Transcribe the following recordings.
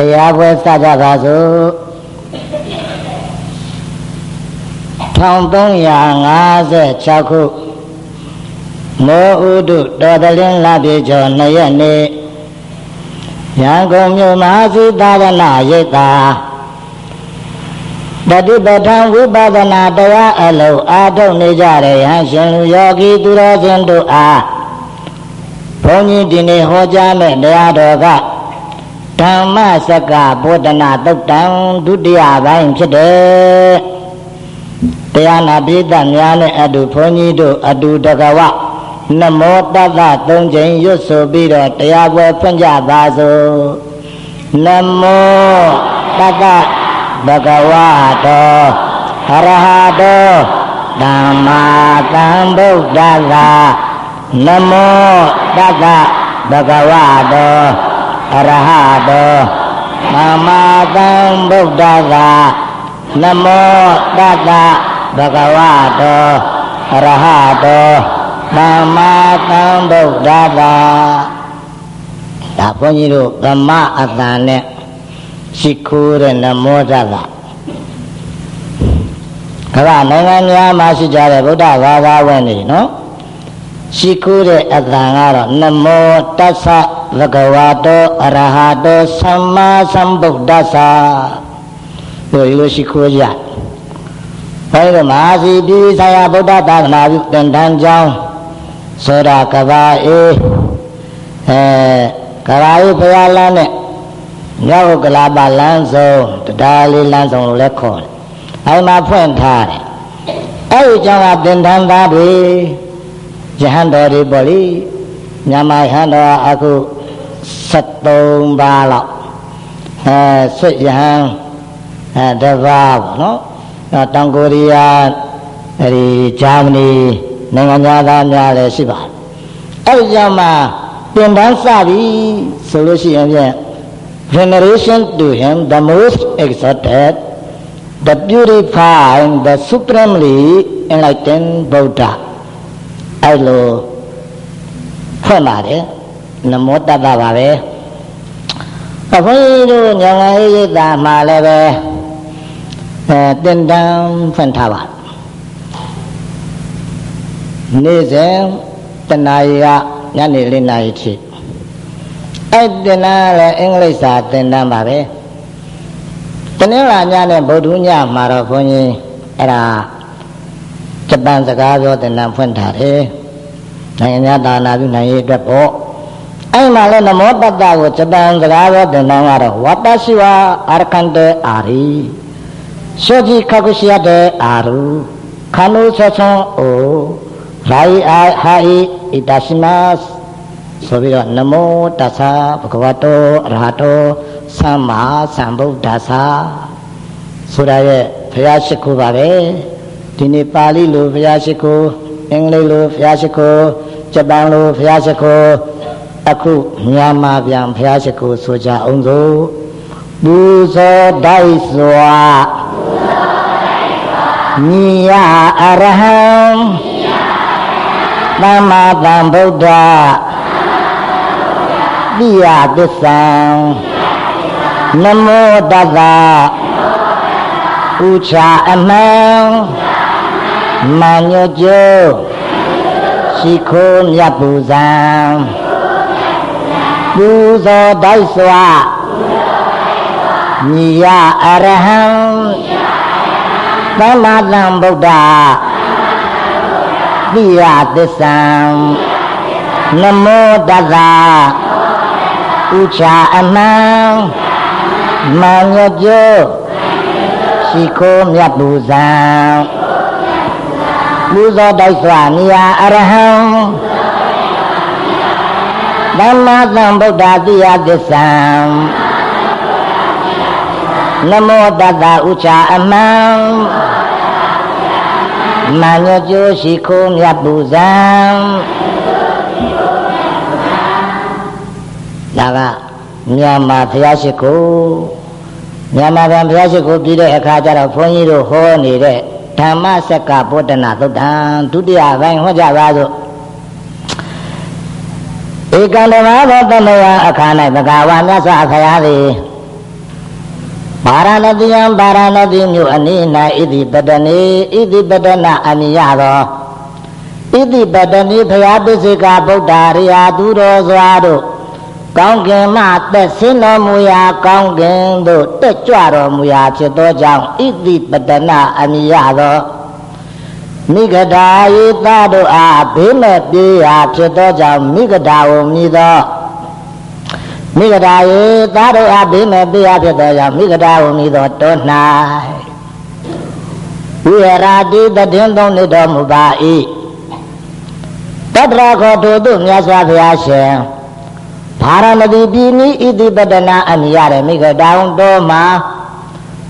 တရားပွဲစကြပါစို့1356ခုမောဥဒုတော်တလင်းလပြေကျော်2ရက်နေ့ရန်ကုန်မြို့မဟာစီသာရဏရိပ်သာတတိပဋ္ဌာန်ဝိပဿနာတရားအလုံးအားထုတ်နေကြတဲ့ယဟန်ရှင်လူယောဂီသူတော်စင်တို့အားဘုန်းကြီးဒီနေ့ဟောကြားမဲ့တရားတော်က ဓမ္မစကဗောဓနာတုတ်တံဒုတိယပိုင်းဖြစ်တယ်တရားနာပိဋကများနဲ့အတူဘုန်းကြီးတို့အတူတကဝနမောတတ္တသုံးချိန်ရွတ်ဆိုပြီးတော့တရားပွဲဖွင့်ကြပါစို့နမောတတ္တဘဂဝတောအရဟတောသမ္မာသမ္ဗုဒ္ဓသာနမောတတ္တဘဂဝတော အရဟတောသမ္မာသမ္ဗုဒ္ဓသာနမောတတ္တဘဂဝတောအရဟတောသမ္မာသမ္ဗုဒ္ဓသာဒါဘုန်းကြီးတို့ဓမ္မအတန်နဲ့ရှိခိုးတဲ့နမောတတကမ္ဘာနိုင်ငံများမှာရှိကြတဲ့ဗုဒ္ဓဘာသာဝင်တွေနော်ရှိခိုးတဲ့အတန်ကတော့နမောတသ ဗဂဝတောအရဟတောသမ္မာသမ္ဗုဒ္ဓသာတို့ဒီလိုရှိခိုးကြဘုရားမဟာစီပြည်ဆိုင်ရာဗုဒ္ဓသာသနာပြုတင်တန်းကြောင်းဆိုတာကဘာအေးအဲကဘာအေးဘုရားလမ်းနဲ့မြောက်ကလာပါလမ်းဆုံးတရားလေးလမ်းဆုံးလို့လည်းခေါ်တယ်အဲဒီမှာဖွင့်ထားတယ်အဲဒီကြောင့်ကတင်တန်းသားတွေယဟန်တော်တွေပေါ့လေမြန်မာယဟန်တော်အခု 73ပါးလောက်အဲဆွတ်ယဟန်အဲတပါးပေါ့နော်တောင်ကိုရီးယားအဲဒီဂျာမနီနိုင်ငံသားများလည်းရှိပါတယ်အဲဒီကြောင့်မှတင်တန်းစပြီဆိုလို့ရှိရင်ဖြင့် veneration to him the most exalted the purified the supremely enlightened buddha အဲလိုဖွင့်ပါတယ်နမောတတ္တပါပဲ ဘုန်းကြီးတို့ညောင်ငယ်ရိပ်သာမှာလည်းပဲအဲတင်တန်းဖွင့်ထားပါနေ့စဉ်တနာရီကညနေ၄နာရီထိအဲ့တင်တန်းလည်းအင်္ဂလိပ်စာတင်တန်းပါပဲတနင်္လာညနဲ့ဗုဒ္ဓညမှာတော့ဘုန်းကြီးအဲ့ဒါဂျပန်စကားပြောတင်တန်းဖွင့်ထားတယ်နိုင်ငံသားသာနာပြုနိုင်ရေးအတွက်ပေါ့ အဲ့မှာလည်းနမောတတ္တကိုဂျပန်စကားပြောတင်တန်းကတော့ဝတ္တရှိဝအာရကန်တေအာရီရှောကြီးခကုရှိယတေအာရုခန္ဓုဆောချုံအိုရာယအာဟာဣဣတရှိမတ်ဆိုပြီးတော့နမောတသဘဂဝတောအရဟတောသမ္မာသမ္ဗုဒ္ဓသဆိုတာရဲ့ဘုရားရှိခိုးပါပဲဒီနေ့ပါဠိလိုဘုရားရှိခိုးအင်္ဂလိပ်လိုဘုရားရှိခိုးဂျပန်လိုဘုရားရှိခိုး အခုမြန်မာပြန်ဘုရားရှိခိုးဆိုကြအောင်စို့ပူဇော်တိုက်စွာမြည်ရအရဟံသမ္မာသမ္ဗုဒ္ဓပိယသစ္ဆံနမောတတဥချာအမှန်မညွကျိုးရှိခိုးမြတ်ပူဇံ ပူဇော်တိုက်စွာညီယအရဟံသမ္မာသမ္ဗုဒ္ဓပိယသစ္ဆံနမောတတဥချာအမှန်မံရကျိုးရှိခိုးမြတ်ပူဇံပူဇော်တိုက်စွာနိယာအရဟံ သမ္မာသမ္ဗုဒ္ဓတိယသစ္ဆံနမောတတဥချာအမှန်မံရကျိုးရှိခိုးမြတ်ပူဇံဒါကမြန်မာဘုရားရှိခိုးမြန်မာဗံဘုရားရှိခိုးပြီးတဲ့အခါကျတော့ဘုန်းကြီးတို့ဟောနေတဲ့ဓမ္မစက္ကဗောဓနာသုတ်တံဒုတိယပိုင်းဟောကြပါစို့ ဧကံဓမ္မဘောတမယအခါ၌ဘဂဝါမြတ်စွာဘုရားသည်ဗာရာဏတိယံဗာရာဏတိမြို့အနိနာဣတိပတနေဣတိပတနာအမိယသောဣတိပတနေဖရာပိစိကဗုဒ္ဓရိယာသူတော်စွာတို့ကောင်းကင်မှသက်ဆင်းတော်မူရာကောင်းကင်သို့တက်ကြွတော်မူရာဖြစ်သောကြောင့်ဣတိပတနာအမိယသော မိဂဒာယေသတို့အားဘေးမဲ့ပြေးရာဖြစ်သောကြောင့်မိဂဒာကိုမြည်သောမိဂဒာယေသာတို့အားဘေးမဲ့ပြေးရာဖြစ်သောကြောင့်မိဂဒာကိုမြည်သောတော၌ဝိရာတိတည်င်းသုံးနေတော်မူပါ၏တတရခောထို့သို့မြတ်စွာဘုရားရှင်ဗာရမတိပြည်နိဣတိပတနာအမိရတဲ့မိဂတောင်တော်မှာ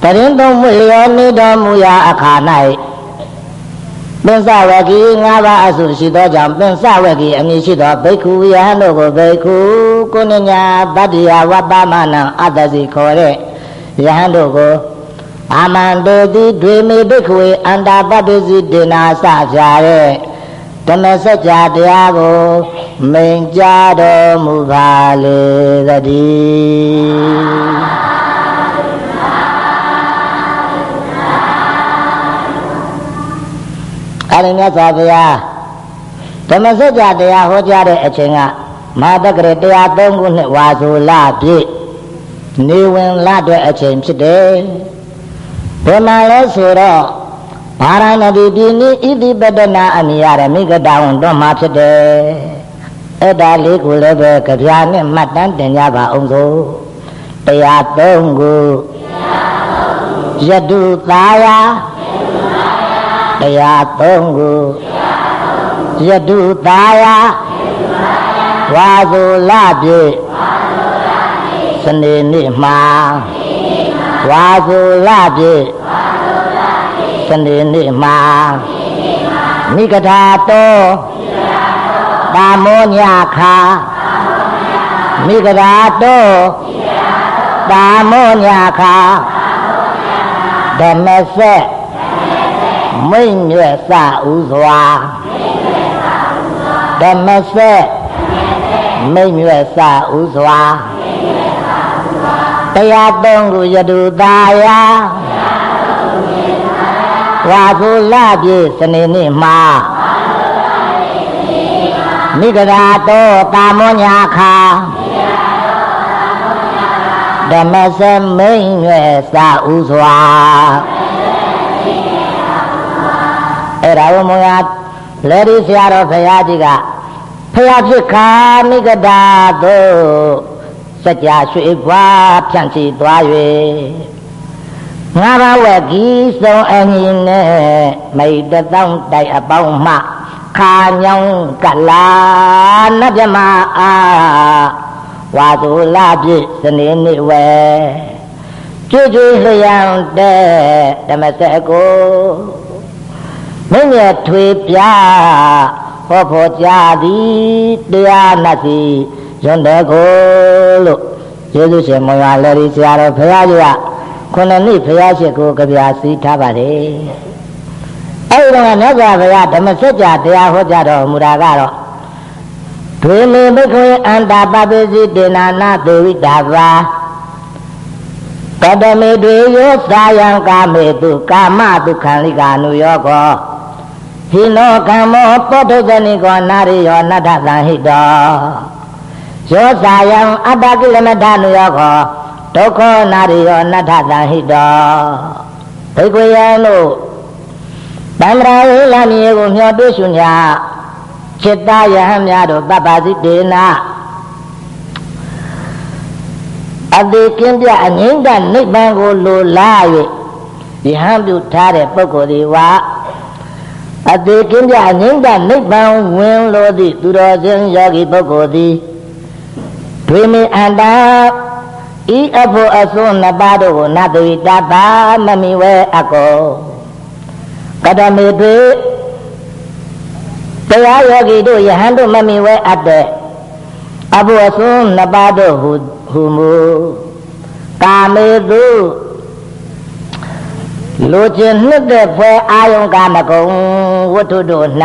တရင်သုံးမွေလျောနေတော်မူရာအခါ၌ ပင်စဝကီ၅ပါးအစုရှိသောကြောင့်ပင်စဝကီအမည်ရှိသောဘိက္ခုယဟန်တို့ကိုဘိက္ခုကိုဏညာတတ္တိယဝပ္ပမနံအတ္တစီခေါ်တဲ့ယဟန်တို့ကိုအာမန္တေတိဒွေမေဘိက္ခဝေအန္တာပတ္တိစီဒေနာစဖြာတဲ့ဓမ္မစကြာတရားကိုမိန်ကြားတော်မူပါလေသတည်း အဲ့ဒီမြတ်စွာဘုရားဓမ္မစကြာတရားဟောကြားတဲ့အချိန်ကမဟာတက္ကရတရား၃ခုနှစ်ဝါဆိုလပြည့်နေဝင်လအတွက်အချိန်ဖြစ်တယ်ဘယ်မှာလဲဆိုတော့ဗာရာဏသီပြည်နိဣတိပတနာအမိရတဲ့မိဂတဝန်တော့မှာဖြစ်တယ်အဲ့ဒါလေးကိုလည်းပဲကြပြာနဲ့မှတ်တမ်းတင်ကြပါအောင်စို့တရားသုံးခုယတုသာယာ တရားသုံးခုယတုသာယာဝါစုလပြေစနေနေ့မှာဝါစုလပြေစနေနေ့မှာမိဂဓာတောတာမောညာခာမိဂဓာတောတာမောညာခာဓမ္မဆက် မိမ့်မြတ်စဥစွာဓမ္မဆက်မိမ့်မြတ်စဥစွာတရားသုံးခုယတုတာယာဝါဖူလပြေစနေနေ့မှာမိဂရာတောတာမောညာခာဓမ္မစမိန်ရွယ်စာဥစွာ အဲ့ဒါဝမုံရလေဒီဆရာတော်ဘုရားကြီးကဖျားဖြစ်ခါမိဂဒါသို့စัจ जा ရွှေပွားဖြန့်စီသွား၍ငါးပါးဝက်ကြီးစုံအညီနဲ့မိတ်တောင်းတိုက်အပေါင်းမှခါညောင်းကလာနတ်မြမအာဝါသူလာပြည့်စနေနေ့ဝဲကျွတ်ကျွလျံတဲ့ဓမ္မစက်ကို မင်းရဲ့ထွေပြဟောဖို့ကြသည်တရားနတ်စီရွန်တဲ့ကိုလို့ယေရှုရှင်မောင်ရလည်းဒီဆရာတော်ဘုရားကြီးကခုနှစ်နှစ်ဘုရားရှိခိုးကြပြစီထားပါတယ်အဲဒီတော့မြတ်စွာဘုရားဓမ္မစကြာတရားဟောကြားတော်မူတာကတော့ဒွေမေဘိခွေအန္တာပပိစီတေနာနာသေဝိတာပါကတမေတွေယောသာယံကာမေတုကာမတုခံလိကာနုယောကော ဟိနောကမ္မောပောထုဇနိကောနာရိယောနတ္ထသံဟိတောယောသာယံအတ္တကိလမထနုယောကောဒုက္ခနာရိယောနတ္ထသဟိတောဘိက္ခွေယံတို့တံ္ဍရာဝိလမြေကိုမျှော်တွေ့ရှုညာจิตตယဟများတို့ပပ္ပစိတေနာအတိကင်းပြအငိမ့်တနိဗ္ဗာန်ကိုလိုလား၍ယဟန်ပြုထားတဲ့ပုဂ္ဂိုလ်ဒီဝါ အတိကင်းပြအငိမ့်တနိဗ္ဗာန်ဝင်လို့သည့်သူတော်စင်ယောဂီပုဂ္ဂိုလ်သည်ဒွေမေအန္တာဤအဖို့အစွန်းနှစ်ပါးတို့ကိုနတ်တိတပါမမီဝဲအကောကတမေတွေတရားယောဂီတို့ယဟန်တို့မမီဝဲအပ်တဲ့အဖို့အစွန်းနှစ်ပါးတို့ဟူဟူမူကာမေတု လူချင်းနှစ်တဲ့ဖွဲအာယုံကာမကုံဝတ္ထုတို့၌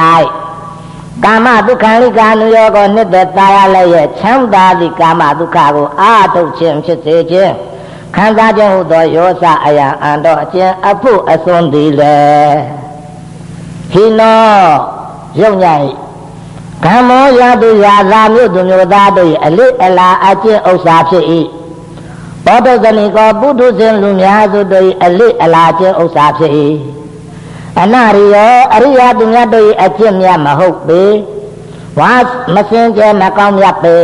ကာမဒုက္ခလိကာနုယောကိုနှစ်သက်သာရလည်းရဲ့ချမ်းသာသည့်ကာမဒုက္ခကိုအာထုတ်ခြင်းဖြစ်စေခြင်းခံစားခြင်းဟုသောယောစအယံအန္တောအကျဉ်အဖို့အစွန်းသည်လေဟိနောရုံညိကမ္မောယတုယာသာမြို့သူမျိုးသားတို့၏အလိအလာအကျင့်ဥစ္စာဖြစ်၏ ဘောဓဇနိကောပုထုဇဉ်လူများစုတို့၏အလိအလာကျင့်ဥစ္စာဖြစ်၏အနရိယောအရိယသူများတို့၏အကျင့်များမဟုတ်ပေဝါမစင်ကြဲမကောင်းမြတ်ပေ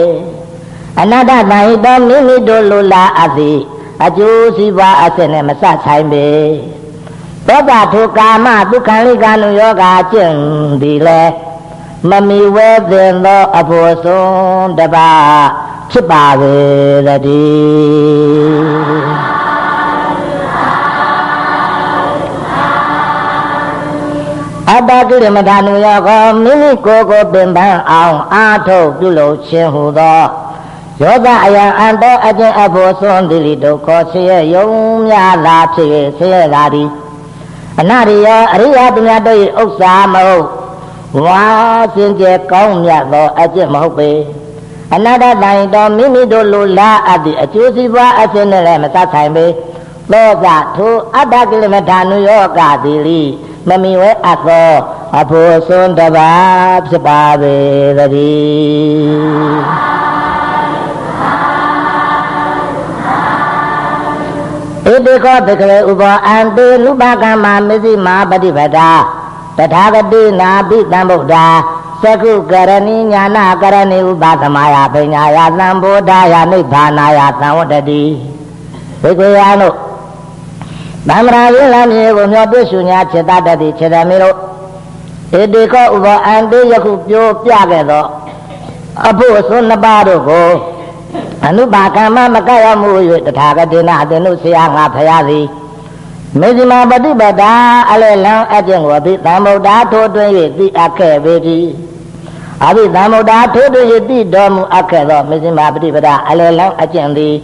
အနတ္တတန်ဟိတောမိမိတို့လူလာအသည်အကျိုးစီးပွားအစစ်နဲ့မဆက်ဆိုင်ပေသောတာထုကာမဒုက္ခလိကနုယောဂအကျင့်သည်လေမမီဝဲသင်သောအဖို့ဆုံးတပါ ဖြစ်ပါပေတည်းအတ္တကိရမထာနုယောကောမိမိကိုယ်ကိုပင်ပန်းအောင်အာထုတ်ပြုလုပ်ခြင်းဟူသောယောဂအယံအန္တောအကျင့်အဖို့သွန်တိလိဒုက္ခဆင်းရဲယုံများလာဖြစ်ဆင်းရဲလာသည်အနာရိယောအရိယသူများတို့၏ဥစ္စာမဟုတ်ဝါစင်ကြယ်ကောင်းမြတ်သောအကျင့်မဟုတ်ပေ အနာတတိုင်တော်မိမိတို့လိုလားအပ်သည့်အကျိုးစီးပွားအခြင်းနဲ့လည်းမသက်ဆိုင်ပေသောကထိုအတ္တကိလမထာနုယောဂတိလိမမီဝဲအပ်သောအဖို့စွန်းတပါဖြစ်ပါပေသတည်းဣတိခောတကလေဥပအံတေနုပကမ္မမစ္စည်းမာပฏิပဒါတထာဂတိနာပိတံဗုဒ္ဓ သကုကရဏီညာနာကရဏီဥပသမယပညာယသံဗုဒ္ဓယနိဗ္ဗာနာယသံဝတ္တတိဘိက္ခယနုဗမ္မာရင်းလမ်းမြေကိုမျောပြရှုညာဖြစ်တတ်သည်ခြေတမီတို့ဧတေကောဥပအန္တေယခုပြောပြခဲ့သောအဖို့အစွန်းနှစ်ပါးတို့ကိုအနုပါကမ္မမကရမှု၍တထာဂတိနာအတင်တို့ဆရာငါဖရာသည်မေဇိမာပฏิပဒါအလေလံအကျင့်ကိုသည်သံဗုဒ္ဓထိုးတွင်၍သိအပ်ခဲ့ပေသည် အဘိသံဗုဒ္ဓထိုးတွင်၍သိတော်မူအပ်ခဲ့သောမေဇိမာပฏิပဒါအလဲလံအကျင့်သည်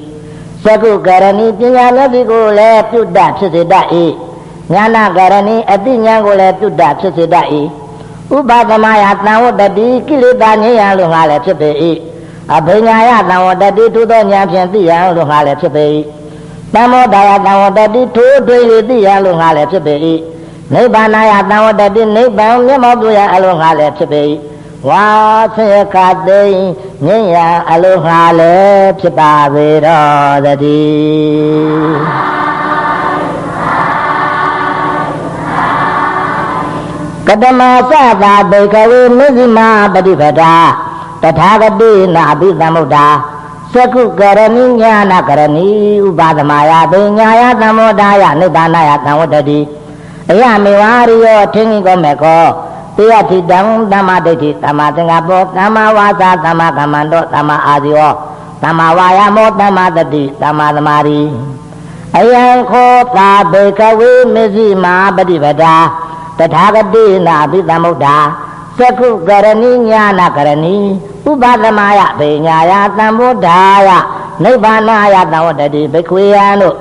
သကုကရဏီပညာမျက်စိကိုလည်းပြုတ်တဖြစ်စေတတ်၏ညာနာကရဏီအတိညာကိုလည်းပြုတ်တဖြစ်စေတတ်၏ဥပသမယသံဝတ္တိကိလေသာငြိမ်းရလို့ငါလည်းဖြစ်ပေ၏အဘိညာယသံဝတ္တိထိုသောဉာဏ်ဖြင့်သိရလို့ငါလည်းဖြစ်ပေ၏တမောဒယသံဝတ္တိထိုတွေ့၍သိရလို့ငါလည်းဖြစ်ပေ၏နိဗ္ဗာန်ယသံဝတ္တိနိဗ္ဗာန်မျက်မှောက်ပြုရအလို့ငါလည်းဖြစ်ပေ၏ ဝါဆေခသိမြင့်ရအလိုဟာလည်းဖြစ်ပါပေတော်တည်းကတမသသာဘေကဝေမဇ္ဈိမာပฏิပဒါတထာဂတိနာအဘိသမုဒ္ဒါသကုကရဏိညာနာကရဏီဥပါဒမာယပညာယသမောဒာယနိဗ္ဗာနယသံဝတ္တိအယမေဝါရိယောထင်းကြီးကောမေကော တေယတိတံသမ္မာဒိဋ္ဌိသမ္မာသင်္ကပ္ပောသမ္မာဝါစာသမ္မာကမ္မန္တောသမ္မာအာဇီဝသမ္မာဝါယာမောသမ္မာတတိသမ္မာသမာဓိအယံခောတာဘေကဝေမစ္စည်းမာပฏิပဒါတထာဂတိနာပိသမုဒ္ဒါသကုကရဏိညာနာကရဏီဥပသမယဘေညာယသံဗုဒ္ဓာယနိဗ္ဗာနာယသံဝတ္တိဘိခွေယံတို့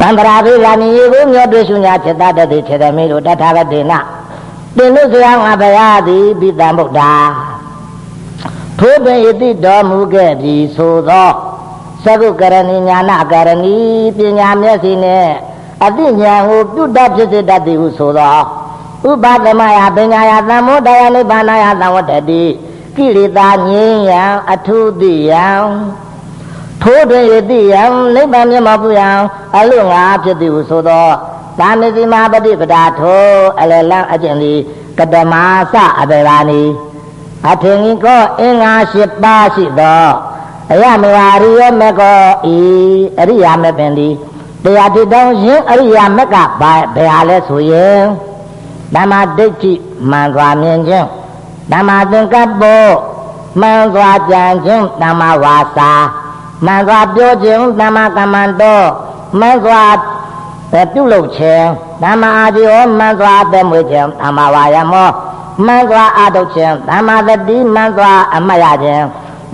တန္တရာဘိလာနိယေကိုမြောတွေ့ရှုညာจิตတတိခြေသမီးတို့တထာဂတိနာ သင်တို့ဆရာငါဘုရားသည်ပိတံဗုဒ္ဓထိုးပင်ယတိတော်မူခဲ့ပြီဆိုသောသကုကရဏီညာနာကရဏီပညာမျက်စိနဲ့အတိညာကိုပြုတ်တတ်ဖြစ်စေတတ်သည်ဟုဆိုသောဥပသမယပညာယသံမောတယနိဗ္ဗာနယသံဝတ္တိကိလေသာငြိမ်းရန်အထုတိယံထိုးတွင်ယတိယံနိဗ္ဗာန်မျက်မှောက်ပြုရန်အလို့ငါဖြစ်သည်ဟုဆိုသော သာမစီမာပฏิပဒါထောအလလံအကျင့်သည်ကတမသအဘေရာနီအထင်ကြီးကောအင်္ဂါ၈ပါးရှိသောအယမေဝရိယမေကောဤအရိယာမေပင်သည်တရားတိတောင်းရင်အရိယာမက်ကဘာဘယ်ဟာလဲဆိုရင်ဓမ္မဒိဋ္ဌိမှန်စွာမြင်ခြင်းဓမ္မသင်္ကပ္ပမှန်စွာကြံခြင်းဓမ္မဝါစာမှန်စွာပြောခြင်းဓမ္မကမ္မန္တောမှန်စွာ ပြုလုပ်ခြင်းဓမ္မအာဇီဝမှန်စွာအသက်မွေးခြင်းဓမ္မဝါယမောမှန်စွာအာထုတ်ခြင်းဓမ္မသတိမှန်စွာအမှတ်ရခြင်း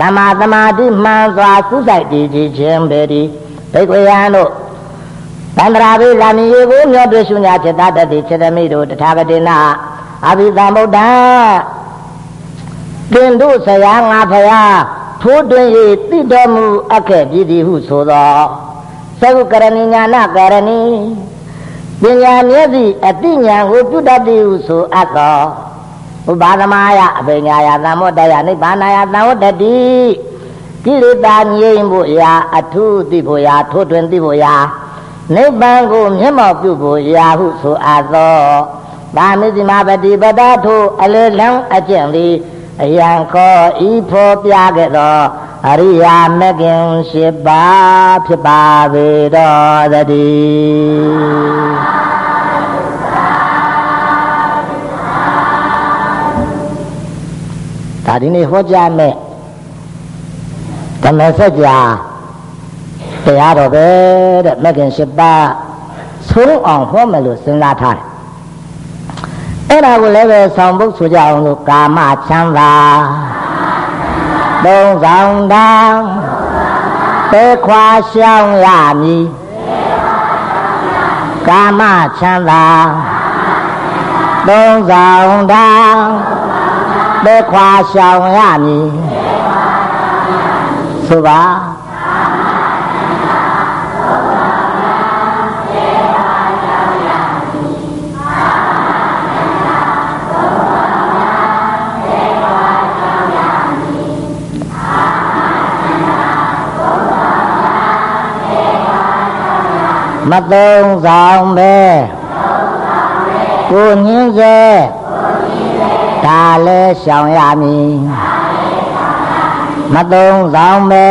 ဓမ္မသမာဓိမှန်စွာကုစိုက်တည်ခြင်းပေသည်ဘိက္ခယံတို့သန္တရာဘိလာမီယေကိုမြောတွေ့ရှုညာจิตတတိစေတမိတို့တထာဂတိနာအဘိသမ္ဗုဒ္ဓတင်တို့ဆရာငါဖရာထိုးတွင်၏တိတော်မူအပ်ခဲ့ပြီဟုဆိုသော သကုကရဏီညာနာကရဏီပညာမျက်စိအတိညာကိုပြုတတ်သည်ဟုဆိုအပ်သောဥပါဒမာယအပညာယသံမောတယနိဗ္ဗာနယသံဝတ္တတိကိလေသာငြိမ်းဖို့ရာအထုသိဖို့ရာထိုးထွင်းသိဖို့ရာနိဗ္ဗာန်ကိုမျက်မှောက်ပြုဖို့ရာဟုဆိုအပ်သောဗာမိတိမပတိပဒထုအလေလံအကျင့်သည် အယံခောဤဖောပြခဲ့သောအရိယာမဂ်ခင်၈ပါးဖြစ်ပါပေတော်တည်းဒါဒီနေ့ဟောကြားမဲ့ဓမ္မစကြာတရားတော်ပဲတဲ့မဂ်ခင်၈ပါးဆုံးအောင်ဟောမယ်လို့စဉ်းစားထားတယ် အဲ့ဒါကိုလည်းပဲဆောင်ပုတ်ဆိုကြအောင်လို့ကာမချမ်းသာသုံးဆောင်တာသေခွာရှောင်ရမည်ကာမချမ်းသာသုံးဆောင်တာသေခွာရှောင်ရမည်ဆိုပါ မသုံးဆောင်ပဲကိုညင်းစေဒါလဲရှောင်ရမည်မသုံးဆောင်ပဲ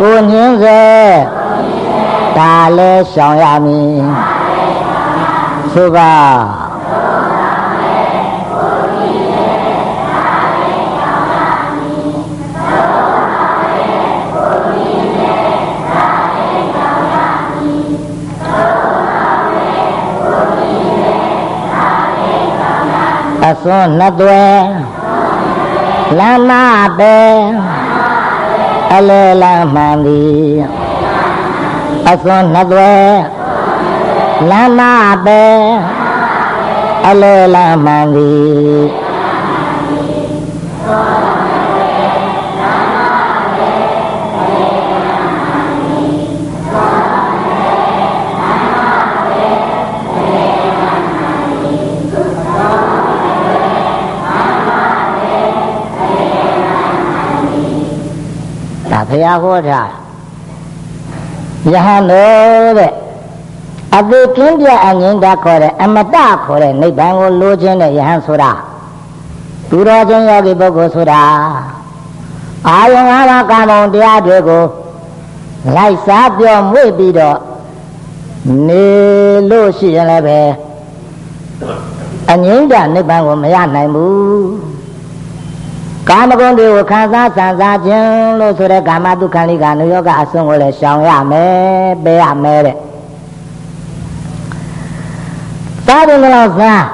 ကိုညင်းစေဒါလဲရှောင်ရမည်သုဘာ စွန်းနှစ်သွဲလမ်းမပဲအလေလမ်းမှန်သည်အစွန်းနှစ်သွဲလမ်းမပဲအလေလမ်းမှန်သည် ရားဟောတာယဟန်တို့တဲ့အသေကင်းပြအငြင်းတာခေါ်တဲ့အမတခေါ်တဲ့နိဗ္ဗာန်ကိုလိုချင်တဲ့ယဟန်ဆိုတာသူတော်ချင်းယောဂီပုဂ္ဂိုလ်ဆိုတာအာယုံ၅ပါးကာမုံတရားတွေကိုလိုက်စားပြောမွေ့ပြီးတော့နေလို့ရှိရင်လည်းပဲအငြိမ့်တဲ့နိဗ္ဗာန်ကိုမရနိုင်ဘူး ကာမဂုဏ်တွေကိုခံစားစံစားခြင်းလို့ဆိုတဲ့ကာမတုခန္ဓိကာနုယောဂအစွန်းကိုလည်းရှောင်ရမယ်ပေးရမယ်တဲ့စားတယ်လို့စား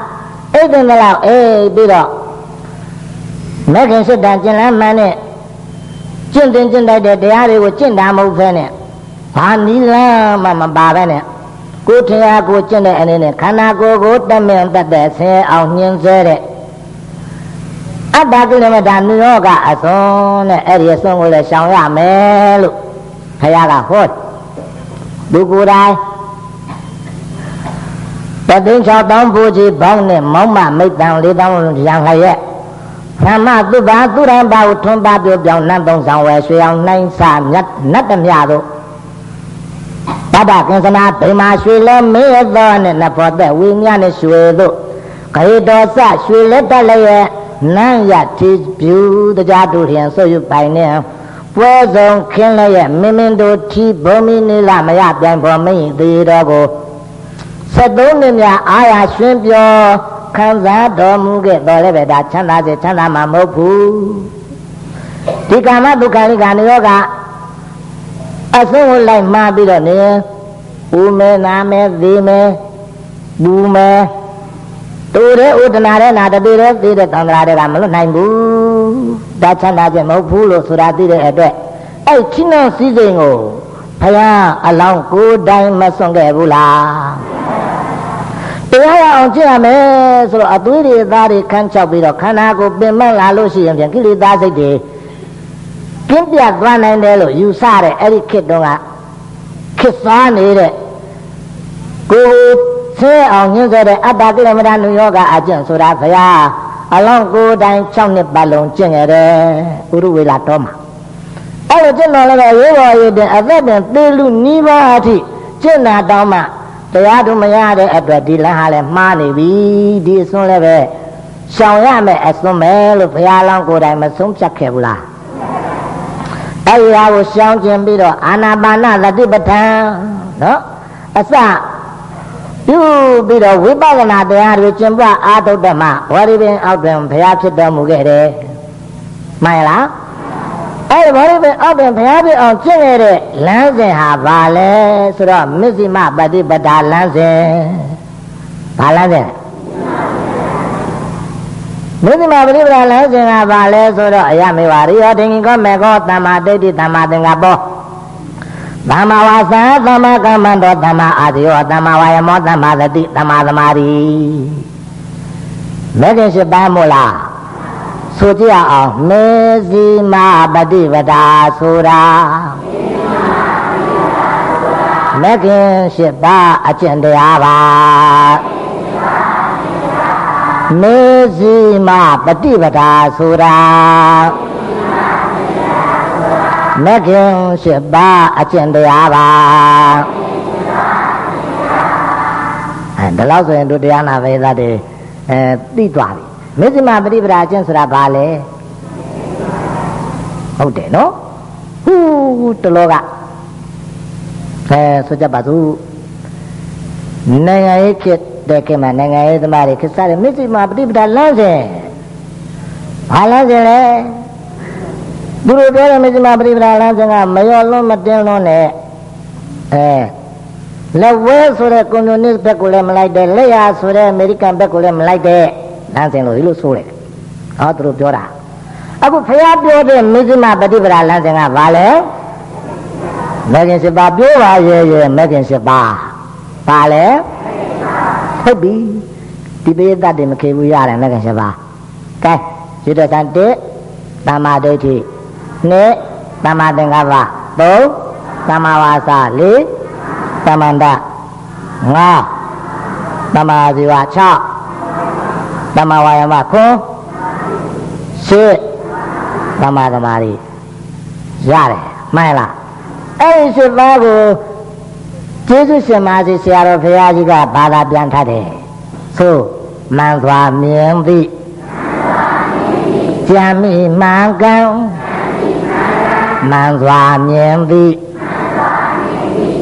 အိတ်တယ်လို့အေးပြီးတော့မဂ္ဂင်စိတ်တန်ကျင်လန်းမှန်နဲ့ကျင့်တင်ကျင့်တိုက်တဲ့တရားတွေကိုကျင့်တာမဟုတ်ဖဲနဲ့ဘာနီလန်းမှမပါပဲနဲ့ကိုယ်ထရာကိုကျင့်တဲ့အနေနဲ့ခန္ဓာကိုယ်ကိုတမင်တတ်တဲ့ဆင်းအောင်ညှင်းဆဲတဲ့ အတ္တကိလေသာနိရောဂအစွန်းနဲ့အဲ့ဒီအစွန်းကိုလည်းရှောင်ရမယ်လို့ဘုရားကဟောသူကိုယ်တိုင်တသိန်း၆တောင်းဘူကြီးဘောင်းနဲ့မောင်းမမိတ်တန်၄တောင်းလုံးရံခရဲ့သမ္မသုဘာသူရံပါဟုထွန်းပါပြောပြောင်းနတ်သုံးဆောင်ဝယ်ရွှေအောင်နှိုင်းစာမြတ်နတ်တမြတို့တတကင်္စနာဗိမာရွှေလဲမေးသောနဲ့နဖောသက်ဝိညာဉ်နဲ့ရွှေတို့ဂေတောစရွှေလက်တက်လည်း နန်းရတိပြူတရားတို့ထင်ဆွတ်ယူပိုင်နေပွဲဆုံးခင်းလည်းရဲ့မင်းမင်းတို့ထီဘုံမီနေလာမရပြိုင်ပေါ်မင်းသေးတော်ကို73နှစ်များအာရရွှင်ပြောခံစားတော်မူခဲ့တော်လည်းပဲဒါချမ်းသာစေချမ်းသာမှာမဟုတ်ဘူးဒီကာမဒုက္ခလိကာနိယောကအဆုံးကိုလိုက်မှားပြီးတော့နေဦးမဲနာမဲသေးမဲဘူးမဲ တူတဲ့ဥဒနာတဲ့နာတတိတဲ့သိတဲ့သံဃာတွေကမလွတ်နိုင်ဘူးဒါချမ်းသာခြင်းမဟုတ်ဘူးလို့ဆိုတာသိတဲ့အတွက်အဲ့ချိနှောစည်းစိမ်ကိုဘုရားအလောင်းကိုယ်တိုင်မစွန့်ခဲ့ဘူးလားတရားရအောင်ကြည့်ရမယ်ဆိုတော့အသွေးတွေသားတွေခန်းချောက်ပြီးတော့ခန္ဓာကိုပင်မလာလို့ရှိရင်ပြန်ကိလေသာစိတ်တွေကင်းပြတ်သွားနိုင်တယ်လို့ယူဆတဲ့အဲ့ဒီခေတ်တုန်းကခစ်စားနေတဲ့ကို ယ်ဆဲအောင်ညှင်းစေတဲ့အတ္တကိလမဒနုယောဂအကျင့်ဆိုတာဘုရားအလောင်းကိုယ်တိုင်6နှစ်ပတ်လုံးကျင့်ကြတယ်ဥရဝေလာတော်မှာအဲ့လိုကျင့်တော်လည်းပဲရိုးပေါ်ရည်တဲ့အသက်ပင်သေလူနိဗ္ဗာန်အထိကျင့်တာတောင်းမှတရားတို့မရတဲ့အတွက်ဒီလမ်းဟာလည်းမှားနေပြီဒီအစွန်းလည်းပဲရှောင်ရမယ်အစွန်းပဲလို့ဘုရားလောင်းကိုယ်တိုင်မဆုံးဖြတ်ခဲ့ဘူးလားအဲ့ဒီဟာကိုရှောင်ကျင်ပြီးတော့အာနာပါနသတိပဋ္ဌာန်နော်အစ ပြုပြီးတော့ဝိပဿနာတရားတွေကျင့်ပွားအားထုတ်တဲ့မှာဝရိပင်အောက်တွင်ဘုရားဖြစ်တော်မူခဲ့တယ်မှန်လားအဲ့ဒီဘောရိပင်အောက်တွင်ဘုရားဖြစ်အောင်ကျင့်ခဲ့တဲ့လမ်းစဉ်ဟာဘာလဲဆိုတော့မစ္စည်းမပฏิပဒါလမ်းစဉ်ဘာလမ်းစဉ်မစ္စည်းမပฏิပဒါလမ်းစဉ်ကဘာလဲဆိုတော့အယမေဝရိယောတင်ကောမေကောတမ္မာဒိဋ္ဌိတမ္မာသင်္ကပ္ပော သမ္မာဝါစာသမ္မာကမ္မန္တောသမ္မာအာဇယောသမ္မာဝါယမောသမ္မာသတိသမ္မာသမာဓိမဂ္ဂင်ရှိပါမို့လားဆိုကြအောင်မေဇီမာပฏิပဒါဆိုတာမဂ္ဂင်ရှိပါအကျင့်တရားပါမေဇီမာပฏิပဒါဆိုတာ မဂ္ဂင်ရှိပါအကျင့်တရားပါအဲဒီလောက်ဆိုရင်တို့တရားနာပဲသားတွေအဲသိသွားပြီမေဇိမပရိပဒါအကျင့်ဆိုတာဘာလဲဟုတ်တယ်နော်ဟူးတလောကအဲဆိုကြပါစို့နိုင်ငံရေးဖြစ်တဲ့ခေတ်မှာနိုင်ငံရေးသမားတွေခစ်စားတယ်မေဇိမပရိပဒါလမ်းစဉ်ဘာလမ်းစဉ်လဲ သူတို့ပြောတဲ့မေဇိမပရိပဒါလမ်းစဉ်ကမရောလွန်းမတင်းလွန်းနဲ့အဲလက်ဝဲဆိုတဲ့ကွန်မြူနစ်ဘက်ကိုလည်းမလိုက်တဲ့လက်ရဆိုတဲ့အမေရိကန်ဘက်ကိုလည်းမလိုက်တဲ့လမ်းစဉ်လို့ဒီလိုဆိုတယ်ဟောသူတို့ပြောတာအခုဖះပြောတဲ့မေဇိမပฏิပဒါလမ်းစဉ်ကဘာလဲမဂ္ဂင်7ပါးပြောပါရဲ့ရဲ့မဂ္ဂင်7ပါးဘာလဲဟုတ်ပြီဒီပိသတ်တွေမခေဘူးရတယ်မဂ္ဂင်7ပါးကဲရွတ်တဲ့တန်1သမ္မာဒိဋ္ဌိ 2သမ္မာသင်္ကပ္ပ3သမ္မာဝါစာ4သမ္မာန္တ5သမ္မာဇီဝ6တမ္မာဝါယမခွန်ရှစ်တမ္မာသမာဓိရတယ်မှန်လားအဲ့ဒီရှစ်ပါးကိုကျေးဇူးရှင်မာစီဆရာတော်ဘုရားကြီးကဘာသာပြန်ထားတယ်သို့မှန်စွာမြင်သည်ကြံမိမှန်ကန် မှန်စွာမြင်သည်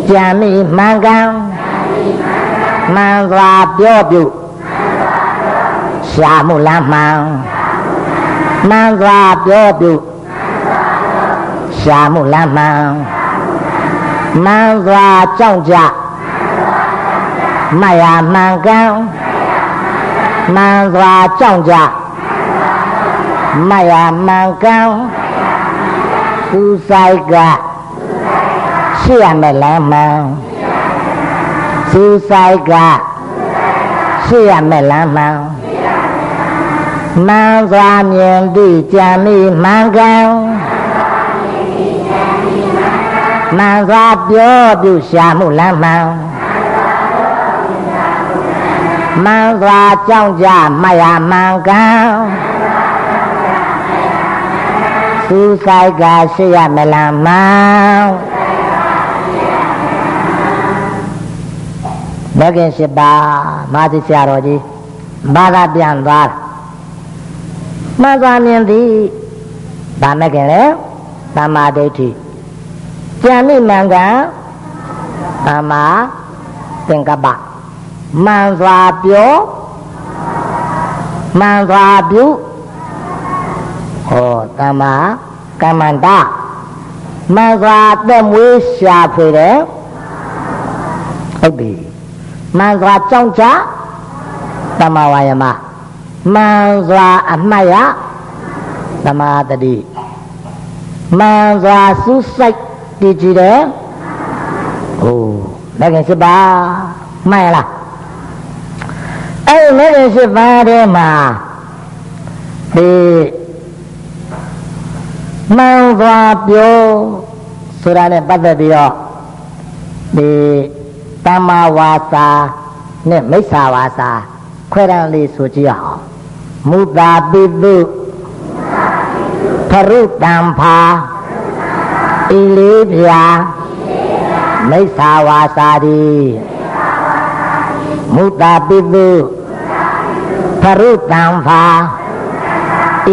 ကြံမိမှန်ကန်မှန်စွာပြောပြုရှာမှုလမ်းမှန်မှန်စွာပြောပြုရှာမှုလမ်းမှန်မှန်စွာကြောင့်ကြမရမှန်ကန်မှန်စွာကြောင့်ကြမရမှန်ကန် သူဆိုင်ကရှိရမယ်လမ်းမှန်သူဆိုင်ကရှိရမယ်လမ်းမှန်မှန်စွာမြင်သည့်ကြံမိမှန်ကန်မှန်စွာပြောပြုရှာမှုလမ်းမှန်မှန်စွာကြောင့်ကြမရမှန်ကန် သူဆိုင်ကရှိရမလားမှန်ဘဂင်ရှိပါမာသီဆရာတော်ကြီးဘာသာပြန်သွားမှန်စွာမြင်သည်ဗာမခင်လေသမာဓိဋ္ဌိကြံမိမှန်ကသမာသင်္ကပ္ပမှန်စွာပြောမှန်စွာပြု ဟောသမာကမ္မန္တမှန်စွာသက်မွေးရှာဖွေတယ်ဟုတ်ပြီမှန်စွာကြောင်းချသမာဝါယမမှန်စွာအမှတ်ရသမာတတိမှန်စွာစူးစိုက်တည်ကြည်တယ်ဟိုလက်ခင်စစ်ပါမှန်ရလားအဲ့ဒီလက်ခင်စစ်ပါထဲမှာဒီ မှန်စွာပြောဆိုတာနဲ့ပတ်သက်ပြီးတော့ဒီတမ္မာဝါစာနဲ့မိစ္ဆာဝါစာခွဲရန်လေးဆိုကြည့်အောင်မုတာပိတုဖရုတံဖာဤလေးပြာမိစ္ဆာဝါစာတိမုတာပိတုဖရုတံဖာ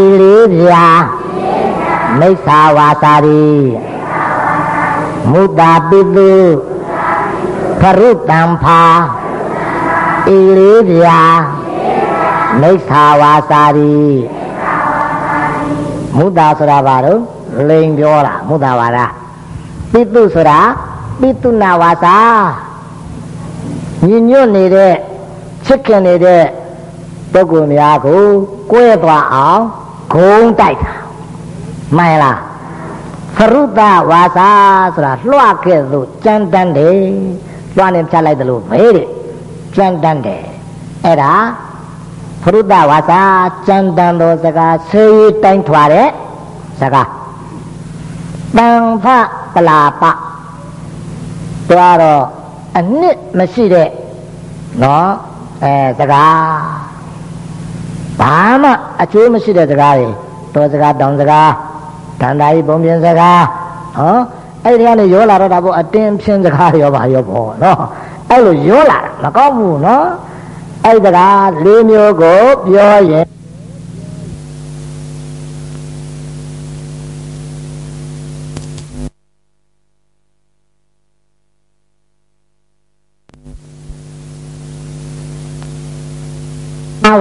ဤလေးပြာ မိစ္ဆာဝါစာတိမုတာပိတုဖရုတံဖာဤလေးပြာမိစ္ဆာဝါစာတိမုတာဆိုတာဘာလို့လိန်ပြောတာမုတာဝါဒပိတုဆိုတာပိတုနာဝါစာညီညွတ်နေတဲ့ချစ်ခင်နေတဲ့ပုဂ္ဂိုလ်များကိုကိုယ်သွားအောင်ဂုံတိုက်တာ မှန်လားဖရုဒဝါစာဆိုတာလွှခဲ့သို့ကြမ်းတမ်းတယ်လွှနေဖြတ်လိုက်တယ်လို့ပဲတဲ့ကြမ်းတမ်းတယ်အဲ့ဒါဖရုဒဝါစာကြမ်းတမ်းသောစကားဆေးတိုင်းထွာတဲ့စကားတန်ဖပလာပတော့တော့အနှစ်မရှိတဲ့နော်အဲစကားဘာမှအကျိုးမရှိတဲ့စကားတွေတော်စကားတောင်စကား တန်တာကြီးပုံပြင်စကားဟောအဲ့ဒီကနေရောလာတော့တာပေါ့အတင်းဖြင်းစကားရောပါရောပေါ့နော်အဲ့လိုရောလာတာမကောင်းဘူးနော်အဲ့စကား၄မျိုးကိုပြောရင်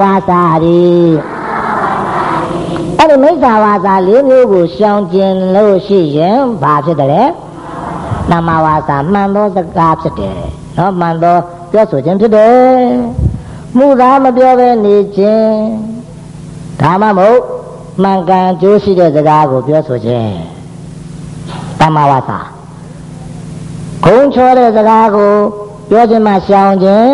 ဝါစာရီအဲ့ဒီ မိစ္ဆာဝါစာ၄မျိုးကိုရှောင်ကျင်လို့ရှိရင်ဘာဖြစ်တယ်လဲနမဝါစာမှန်သောစကားဖြစ်တယ်နော်မှန်သောပြောဆိုခြင်းဖြစ်တယ်မှုသာမပြောဘဲနေခြင်းဒါမှမဟုတ်မှန်ကန်ကြိုးရှိတဲ့စကားကိုပြောဆိုခြင်းတမဝါစာခုံချောတဲ့စကားကိုပြောခြင်းမှရှောင်ခြင်း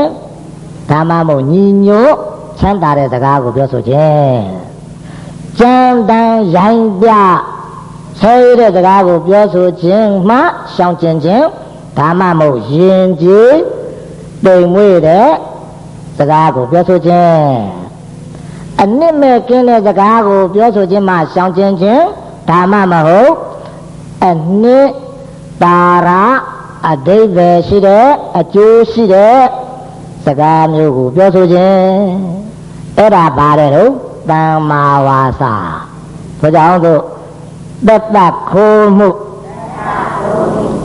ဒါမှမဟုတ်ညီညွတ်ချမ်းသာတဲ့စကားကိုပြောဆိုခြင်း ကြံတန်ရိုင်းပြဆဲတဲ့စကားကိုပြောဆိုခြင်းမှရှောင်ကျင်ခြင်းဒါမှမဟုတ်ယဉ်ကျေးတိမ်မွေ့တဲ့စကားကိုပြောဆိုခြင်းအနစ်မဲ့ကင်းတဲ့စကားကိုပြောဆိုခြင်းမှရှောင်ကျင်ခြင်းဒါမှမဟုတ်အနစ်တာရအဓိပ္ပာယ်ရှိတဲ့အကျိုးရှိတဲ့စကားမျိုးကိုပြောဆိုခြင်းအဲ့ဒါပါတယ်လို့ တမ္မာဝါစာဘုရားတို့တတ္တခိုးမှု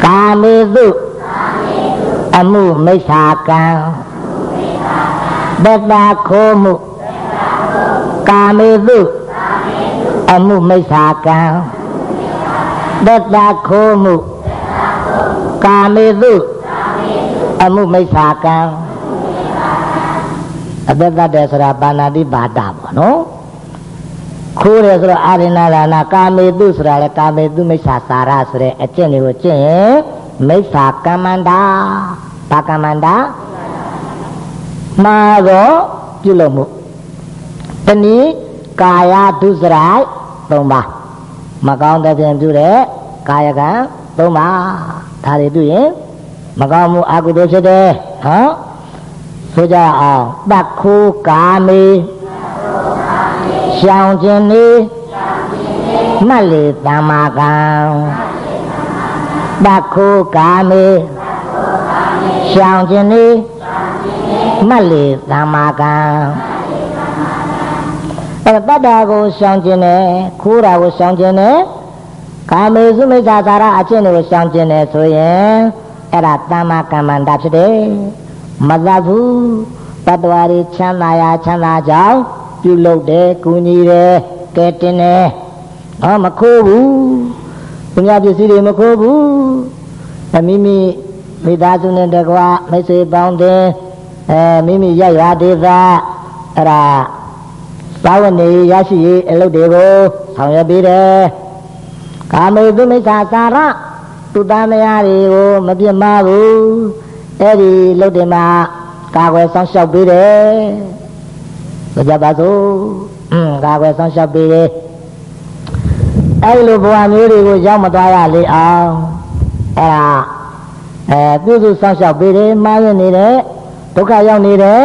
ကာမေတုအမှုမိစ္ဆာကံတတ္တခိုးမှုကာမေတုအမှုမိစ္ဆာကံတတ္တခိုးမှုကာမေတုအမှုမိစ္ဆာကံအသက်တတ်တယ်ဆိုတာပါဏာတိပါဒပေါ့နော် ခိုးတယ်ဆိုတော့အာရိဏဒါနာကာမေတုဆိုတာလေကာမေတုမိစ္ဆာစာရဆိုတဲ့အကျင့်တွေကိုကျင့်ရင်မိစ္ဆာကမ္မန္တာဘာကမ္မန္တာမှာတော့ပြုလုပ်မှုတနည်းကာယဒုစရိုက်၃ပါးမကောင်းတဲ့ပြင်ပြုတဲ့ကာယကံ၃ပါးဒါတွေပြုရင်မကောင်းမှုအကုသိုလ်ဖြစ်တယ်ဟောဆိုကြအောင်တတ်ခိုးကာမေ ရှောင်ခြင်းနေမှတ်လေတမ္မာကံတတ်ခိုးကာမေရှောင်ခြင်းနေမှတ်လေတမ္မာကံအဲ့တတ္တာကိုရှောင်ခြင်းနဲ့ခိုးတာကိုရှောင်ခြင်းနဲ့ကာမေစုမိစ္ဆာသာရအချင်းတွေကိုရှောင်ခြင်းနဲ့ဆိုရင်အဲ့ဒါတမ္မာကမ္မန္တာဖြစ်တယ်မသတ်ဘူးတတ္တဝါတွေချမ်းသာရာချမ်းသာကြောင်း ပြုလုပ်တယ်ကူညီတယ်ကဲတင်တယ်ဟောမခိုးဘူးသူများပစ္စည်းတွေမခိုးဘူးအမိမိမိသားစုနဲ့တကွာမိတ်ဆွေပေါင်းတင်အဲမိမိရရဒေသအဲ့ဒါသာဝနေရရှိရေးအလုပ်တွေကိုဆောင်ရွက်ပေးတယ်ကာမေသူမိစ္ဆာသာရသူသားမယားတွေကိုမပြစ်မှားဘူးအဲ့ဒီလုပ်တယ်မှာကာကွယ်ဆောင်ရှောက်ပေးတယ် ဘုရားပါစို့อืมကာကွယ်ဆောင်ရှောက်ပေးတယ်အဲ့လိုဘဝမျိုးတွေကိုရောက်မသွားရလေအောင်အဲ့ဒါအဲပြုစုစောင့်ရှောက်ပေးတယ်မှားရနေတဲ့ဒုက္ခရောက်နေတဲ့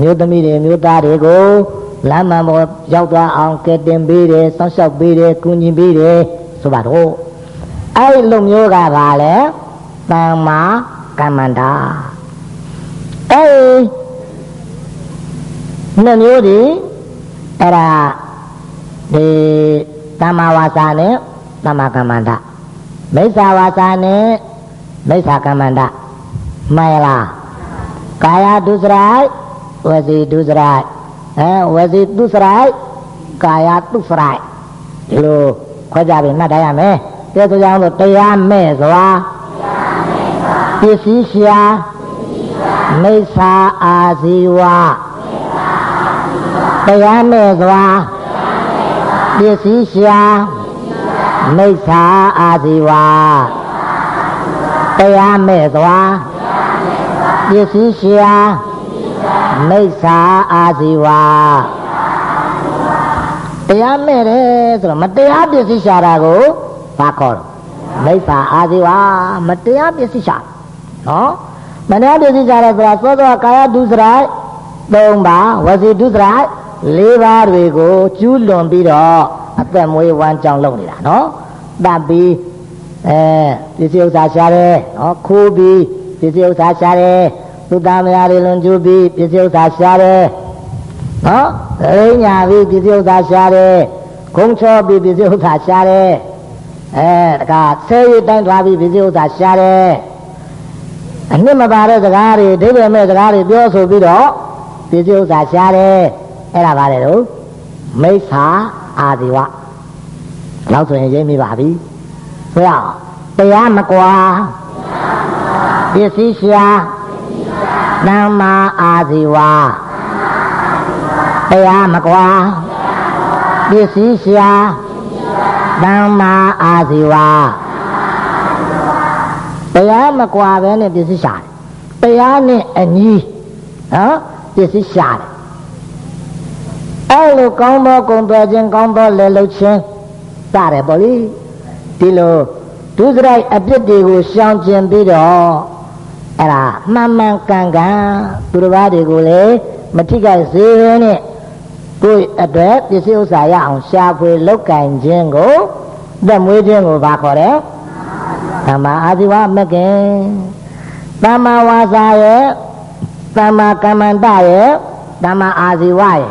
မျိုးသမီးတွေမျိုးသားတွေကိုလမ်းမှန်ပေါ်ရောက်သွားအောင်ကဲတင်ပေးတယ်စောင့်ရှောက်ပေးတယ်ကူညီပေးတယ်ဆိုပါတော့အဲ့ဒီလိုမျိုးကပါလေတမ္မာကမ္မန္တာအဲ့ဒီ နှစ်မျိုးဒီအဲ့ဒါဒီတမ္မာဝါစာနဲ့တမ္မာကမ္မန္တာမိစ္ဆာဝါစာနဲ့မိစ္ဆာကမ္မန္တာမှန်လားကာယဒုစရိုက်ဝစီဒုစရိုက်အဲဝစီဒုစရိုက်ကာယဒုစရိုက်ဒီလိုခွဲကြပြီးမှတ်ထားရမယ်ကဲဆိုကြအောင်လို့တရားမဲ့စွာပစ္စည်းရှာမိစ္ဆာအာဇီဝ တရားမဲ့စွာပစ္စည်းရှာမိစ္ဆာအာဇီဝတရားမဲ့စွာပစ္စည်းရှာမိစ္ဆာအာဇီဝတရားမဲ့တယ်ဆိုတော့မတရားပစ္စည်းရှာတာကိုဘာခေါ်တော့မိစ္ဆာအာဇီဝမတရားပစ္စည်းရှာနော်မတရားပစ္စည်းရှာတယ်ဆိုတာသောသောကာယဒုစရိုက်၃ပါးဝစီဒုစရိုက် ၄ပါးတွေကိုကျူးလွန်ပြီးတော့အသက်မွေးဝမ်းကြောင်းလုပ်နေတာနော်တပ်ပြီးအဲပစ္စည်းဥစ္စာရှာတယ်နော်ခိုးပြီးပစ္စည်းဥစ္စာရှာတယ်သူသားမယားတွေလွန်ကျူးပြီးပစ္စည်းဥစ္စာရှာတယ်နော်ရိညာပြီးပစ္စည်းဥစ္စာရှာတယ်ခုံချောပြီးပစ္စည်းဥစ္စာရှာတယ်အဲတခါဆဲရည်တိုင်းသွားပြီးပစ္စည်းဥစ္စာရှာတယ်အနှစ်မပါတဲ့စကားတွေဒိဗေမဲ့စကားတွေပြောဆိုပြီးတော့ပစ္စည်းဥစ္စာရှာတယ် အဲ့ဒါပါတယ်လို့မိစ္ဆာအာဒီဝနောက်ဆိုရင်ရိပ်မိပါပြီဆိုရအောင်တရားမကွာပစ္စည်းရှာသမ္မာအာဇီဝတရားမကွာပစ္စည်းရှာသမ္မာအာဇီဝတရားမကွာပဲနဲ့ပစ္စည်းရှာတယ်တရားနဲ့အညီနော်ပစ္စည်းရှာတယ် အဲ့လိုကောင်းသောကုံသွဲခြင်းကောင်းသောလေလှုပ်ခြင်းစတယ်ပေါ့လေဒီလိုဒုစရိုက်အပြစ်တွေကိုရှောင်ကျင်ပြီးတော့အဲ့ဒါမှန်မှန်ကန်ကန်သူတစ်ပါးတွေကိုလည်းမထိခိုက်စေဘဲနဲ့ကိုယ်အတွက်ပစ္စည်းဥစ္စာရအောင်ရှာဖွေလောက်ကင်ခြင်းကိုသက်မွေးခြင်းကိုဘာခေါ်တယ်သမ္မာအာဇီဝမကင်သမ္မာဝါစာရဲ့သမ္မာကမ္မန္တရဲ့သမ္မာအာဇီဝရဲ့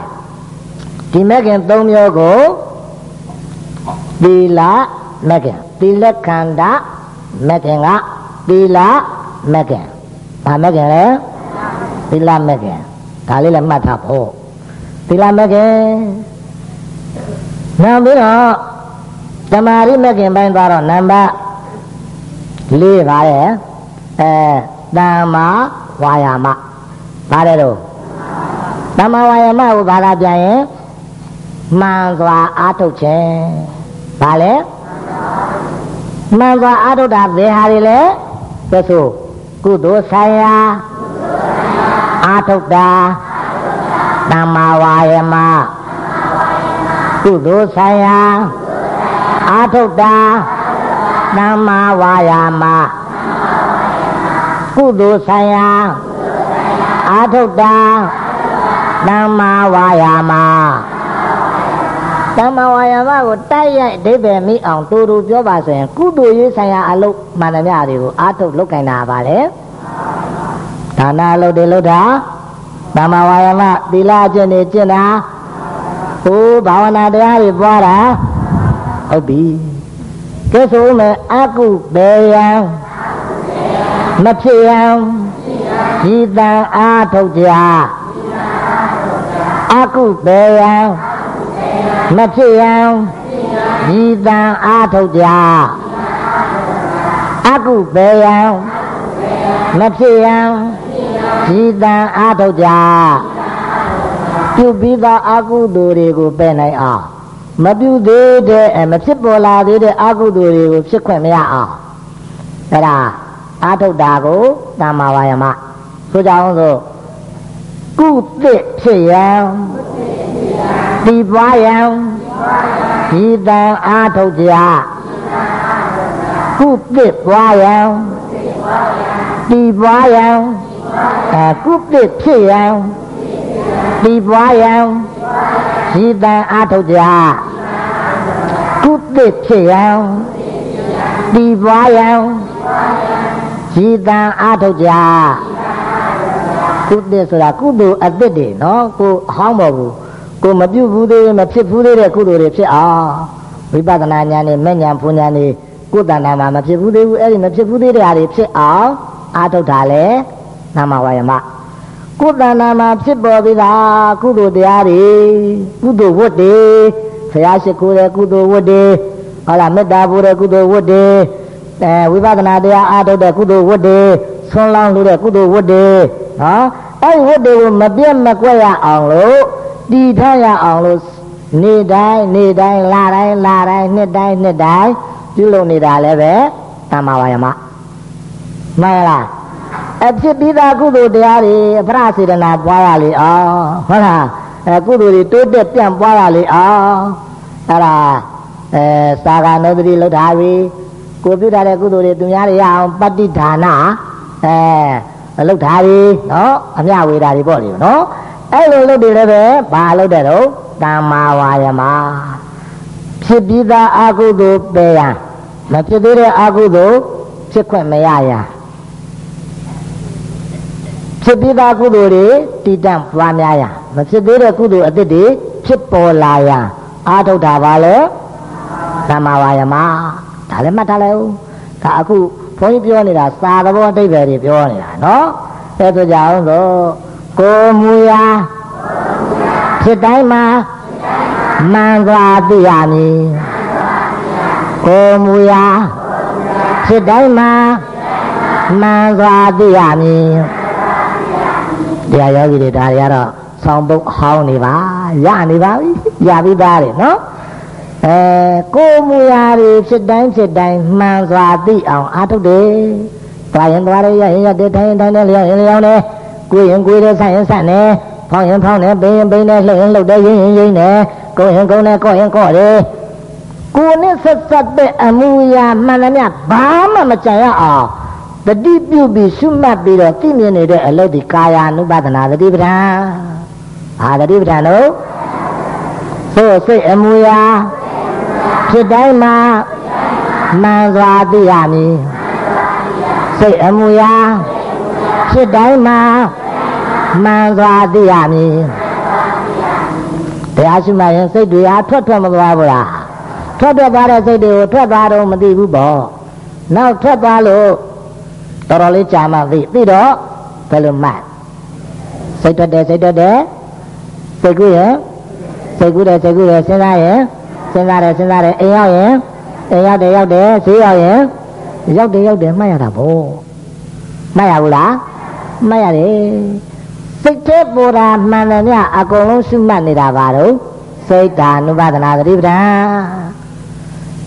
ဒီမကင်၃မျိုးကိုသီလမကင်သီလခန္ဓာမကင်ကသီလမကင်ဘာမကင်လဲသီလမကင်ဒါလေးလည်းမှတ်ထားဖို့သီလမကင်နောက်ပြီးတော့သမာဓိမကင်ပိုင်းသွားတော့နံပါတ်၄ပါရဲ့အဲတမ္မာဝါယာမပါတယ်တော့တမ္မာဝါယာမကိုဘာသာပြန်ရင် မှန်စွာအားထုတ်ခြင်းဘာလဲမှန်စွာအားထုတ်တာဘယ်ဟာတွေလဲပြဆိုကုသိုလ်ဆိုင်ရာအားထုတ်တာတမ္မာဝါယမကုသိုလ်ဆိုင်ရာအားထုတ်တာတမ္မာဝါယာမကုသိုလ်ဆိုင်ရာအားထုတ်တာတမ္မာဝါယာမ တမ္မာဝါယာမကိုတိုက်ရိုက်အဓိပ္ပာယ်မိအောင်တူတူပြောပါဆိုရင်ကုသိုလ်ရေးဆိုင်ရာအလုပ်မှန်သမျှတွေကိုအားထုတ်လုပ်ကင်တာပါလေဒါနအလုပ်တွေလုပ်တာတမ္မာဝါယာမသီလအကျင့်တွေကျင့်တာဟိုဘာဝနာတရားတွေပွားတာဟုတ်ပြီကဲဆိုမယ်အကုဘေယံမဖြစ်ယံဤတံအားထုတ်ကြအကုဘေယံ မဖြစ်ယံဤတံအားထုတ်ကြအကုဘေယံမဖြစ်ယံဤတံအားထုတ်ကြပြုပြီးသောအကုသိုလ်တွေကိုပယ်နိုင်အောင်မပြုသေးတဲ့မဖြစ်ပေါ်လာသေးတဲ့အကုသိုလ်တွေကိုဖြစ်ခွင့်မရအောင်အဲ့ဒါအာထုတ်တာကိုတမ္မာဝါယမဆိုကြအောင်ဆိုကုသစ်ဖြစ်ရန် ဒီပွားရန်ဒီတန်အာထုတ်ကြကုသစ်ပွားရန်ဒီပွားရန်အဲကုပ္ပဖြစ်ရန်ဒီပွားရန်ရည်တန်အာထုတ်ကြကုပ္ပဖြစ်ရန်ဒီပွားရန်ရည်တန်အာထုတ်ကြကုပ္ပဆိုတာကုသိုလ်အသစ်တွေနော်ကိုအဟောင်းမဟုတ်ဘူး ကိုမပြုတ်ဘူးသေးမဖြစ်ဘူးသေးတဲ့ကုသိုလ်တွေဖြစ်အောင်ဝိပဿနာဉာဏ်နဲ့မဲ့ဉာဏ်ဖူဉာဏ်နဲ့ကိုယ်တဏ္ဍာမှာမဖြစ်ဘူးသေးဘူးအဲ့ဒီမဖြစ်ဘူးသေးတဲ့ဟာတွေဖြစ်အောင်အာထုတ်တာလေနာမဝါယမကိုယ်တဏ္ဍာမှာဖြစ်ပေါ်ပြီးတာကုသိုလ်တရားတွေကုသိုလ်ဝတ်တွေဆရာရှိခိုးတဲ့ကုသိုလ်ဝတ်တွေဟုတ်လားမေတ္တာပို့တဲ့ကုသိုလ်ဝတ်တွေအဲဝိပဿနာတရားအာထုတ်တဲ့ကုသိုလ်ဝတ်တွေဆွမ်းလောင်းလို့တဲ့ကုသိုလ်ဝတ်တွေနော်အဲ့ဒီဝတ်တွေကိုမပြတ်မကွက်ရအောင်လို့ တည်ထားရအောင်လို့နေတိုင်းနေတိုင်းလာတိုင်းလာတိုင်းနှစ်တိုင်းနှစ်တိုင်းပြုလုပ်နေတာလည်းပဲတမ္မာဝါယမမှန်လားအဖြစ်ပြီးသားကုသိုလ်တရားတွေအဖရစေတနာပွားရလေအောင်ဟုတ်လားအဲကုသိုလ်တွေတိုးတက်ပြန့်ပွားရလေအောင်အဲ့ဒါအဲသာဂနုဒတိလောက်ထားပြီကိုပြုထားတဲ့ကုသိုလ်တွေသူများတွေရအောင်ပဋိဌာနာအဲလောက်ထားပြီနော်အမြဝေတာတွေပေါ့လေနော် အဲ့လိုလုပ်တယ်လည်းပဲဘာလုပ်တဲ့တော့တမ္မာဝါယမဖြစ်ပြီးသားအကုသိုလ်ပယ်ရမဖြစ်သေးတဲ့အကုသိုလ်ဖြစ်ခွင့်မရရဖြစ်ပြီးသားကုသိုလ်တွေတည်တံ့ပွားများရမဖြစ်သေးတဲ့ကုသိုလ်အသစ်တွေဖြစ်ပေါ်လာရအာထုတ်တာပါလေတမ္မာဝါယမဒါလည်းမှတ်ထားလိုက်ဦးဒါအခုဘုန်းကြီးပြောနေတာစာသဘောအဓိပ္ပာယ်တွေပြောနေတာနော်အဲဆိုကြအောင်ဆို ကိုမူရာဖြစ်တိုင်းမှာမှန်စွာသိရမည်ကိုမူရာဖြစ်တိုင်းမှာမှန်စွာသိရမည်တရားယောဂီတွေဒါတွေကတော့ဆောင်းပုတ်ဟောင်းနေပါရနေပါပြီရပြီးသားတယ်နော်အဲကိုမူရာတွေဖြစ်တိုင်းဖြစ်တိုင်းမှန်စွာသိအောင်အားထုတ်တယ်သွားရင်သွားရရရင်ရတဲ့တိုင်းတိုင်းနဲ့လျောင်းရင်လျောင်းတယ် ကိုရင်ကိုတယ်ဆိုင်ရင်ဆိုင်တယ်ဖောင်းရင်ဖောင်းတယ်ပိန်ရင်ပိန်တယ်လှုပ်ရင်လှုပ်တယ်ရင်းရင်ရင်းတယ်ကိုရင်ကုန်းတယ်ကိုရင်ကော့တယ်ကိုနဲ့ဆက်ဆက်တဲ့အမူအရာမှန်သမျှဘာမှမကြံရအောင်တတိပြုပြီးရှုမှတ်ပြီးတော့သိမြင်နေတဲ့အလုပ်ဒီကာယ ानु ပဒနာတတိပဋ္ဌာန်ဟာတတိပဋ္ဌာန်တို့ဆိုစိတ်အမူအရာဖြစ်တိုင်းမှာမှန်စွာသိရမည်စိတ်အမူအရာဖြစ်တိုင်းမှာ မှန်စွာသိရမည်တရားရှိမှရင်စိတ်တွေဟာထွက်ထွက်မသွားဘူးလားထွက်ထွက်သွားတဲ့စိတ်တွေကိုထွက်သွားတော့မသိဘူးပေါ့နောက်ထွက်သွားလို့တော်တော်လေးကြာမှသိသိတော့ဘယ်လိုမှတ်စိတ်ထွက်တယ်စိတ်ထွက်တယ်စိတ်ကူးရင်စိတ်ကူးတယ်စိတ်ကူးတယ်စဉ်းစားရင်စဉ်းစားတယ်စဉ်းစားတယ်အိမ်ရောက်ရင်အိမ်ရောက်တယ်ရောက်တယ်ဈေးရောက်ရင်ရောက်တယ်ရောက်တယ်မှတ်ရတာဗောမှတ်ရဘူးလားမှတ်ရတယ် စိတ်ထဲပေါ်တာမှန်တယ်ညအကုန်လုံးရှုမှတ်နေတာပါတော့စိတ်ဓာနုပါဒနာသတိပဋ္ဌာန်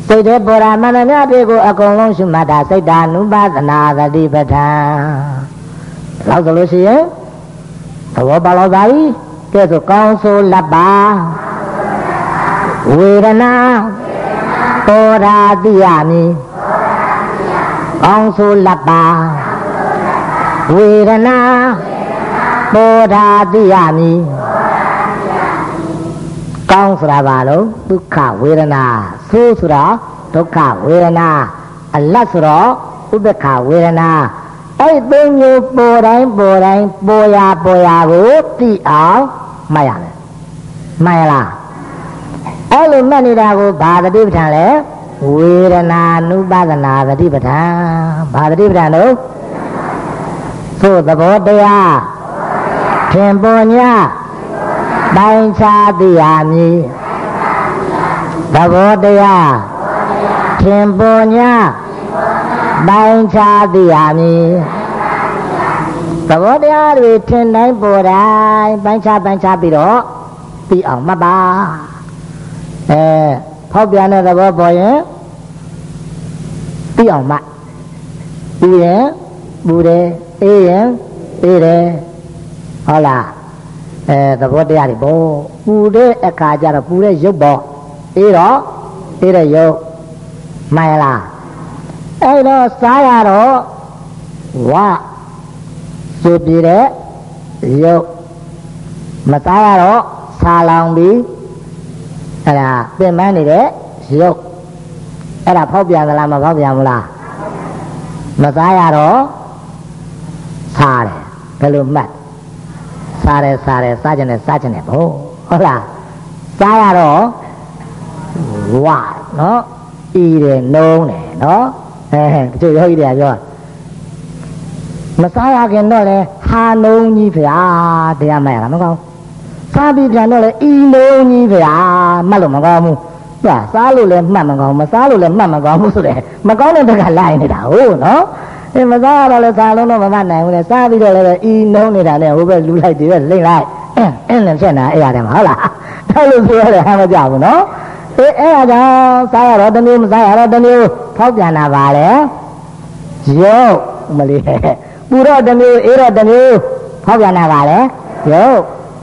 စိတ်ထဲပေါ်တာမှန်တယ်ညတွေကိုအကုန်လုံးရှုမှတ်တာစိတ်ဓာနုပါဒနာသတိပဋ္ဌာန်လောက်ဆိုလို့ရှိရင်သဘောပါလို့ပါပြီကဲဆိုကောင်းဆိုလက်ပါဝေဒနာပေါ်တာသိရမည်ကောင်းဆိုလက်ပါဝေဒနာ ပေါ်တာသိရမည်ကောင်းဆိုတာဘာလို့ဒုက္ခဝေဒနာဆိုးဆိုတာဒုက္ခဝေဒနာအလတ်ဆိုတော့ဥပ္ပခဝေဒနာအဲ့သုံးမျိုးပေါ်တိုင်းပေါ်တိုင်းပေါ်ရာပေါ်ရာကိုသိအောင်မှတ်ရမယ်မှန်ရလားအဲ့လိုမှတ်နေတာကိုဘာသတိပဋ္ဌာန်လဲဝေဒနာနုပဒနာသတိပဋ္ဌာန်ဘာသတိပဋ္ဌာန်လို့သို့သဘောတရား ထင်ပေါ်냐တိုင်းခြားသိရမည်သဘောတရားထင်ပေါ်냐တိုင်းခြားသိရမည်သဘောတရားတွေထင်တိုင်းပေါ်တိုင်းပိုင်းခြားပိုင်းခြားပြီးတော့သိအောင်မှတ်ပါအဲဖောက်ပြန်တဲ့သဘောပေါ်ရင်သိအောင်မှတ်ပြီးရင်ပူတယ်အေးရင်အေးတယ် ဟုတ်လားအဲသဘောတရားတွေပေါ့ပူတဲ့အခါကျတော့ပူတဲ့ရုပ်ပေါ့အေးတော့အေးတဲ့ရုပ်မှန်လားအဲ့တော့စားရတော့ဝဆိုပြတဲ့ရုပ်မသားရတော့ဆာလောင်ပြီးအဲ့ဒါပြင်ပန်းနေတဲ့ရုပ်အဲ့ဒါဖောက်ပြန်သလားမဖောက်ပြန်ဘူးလားမသားရတော့စားတယ်ဘယ်လိုမှတ် စားတယ်စားတယ်စားကြတယ်စားကြတယ်ဘို့ဟုတ်လားစားရတော့ဝါနော်ဤတယ်နှုံးတယ်နော်အဲတချို့ယောဂီတွေကပြောမစားရခင်တော့လေဟာနှုံးကြီးဗျာတရားမဲ့လားမကောင်းစားပြီးပြန်တော့လေဤနှုံးကြီးဗျာမှတ်လို့မကောင်းဘူးပြစားလို့လည်းမှတ်မကောင်းမစားလို့လည်းမှတ်မကောင်းဘူးဆိုတဲ့မကောင်းတဲ့တက်ကလိုက်နေတာဟုတ်နော် အဲမစားရတော့လည်းစားလုံးတော့မမှတ်နိုင်ဘူးလေစားပြီးတော့လည်းဤနှုံးနေတာနဲ့ဟိုဘက်လူလိုက်ဒီဘက်လိမ့်လိုက်အဲအဲလည်းဖြစ်နေတာအဲ့ရတယ်မဟုတ်လားအဲ့လိုဆိုရတယ်ဟမ်းမကြဘူးနော်အေးအဲ့ဒါကြောင့်စားရတော့တမျိုးမစားရတော့တမျိုးဖောက်ပြန်တာပါလေရုပ်မလေးပူတော့တမျိုးအေးတော့တမျိုးဖောက်ပြန်တာပါလေရုပ်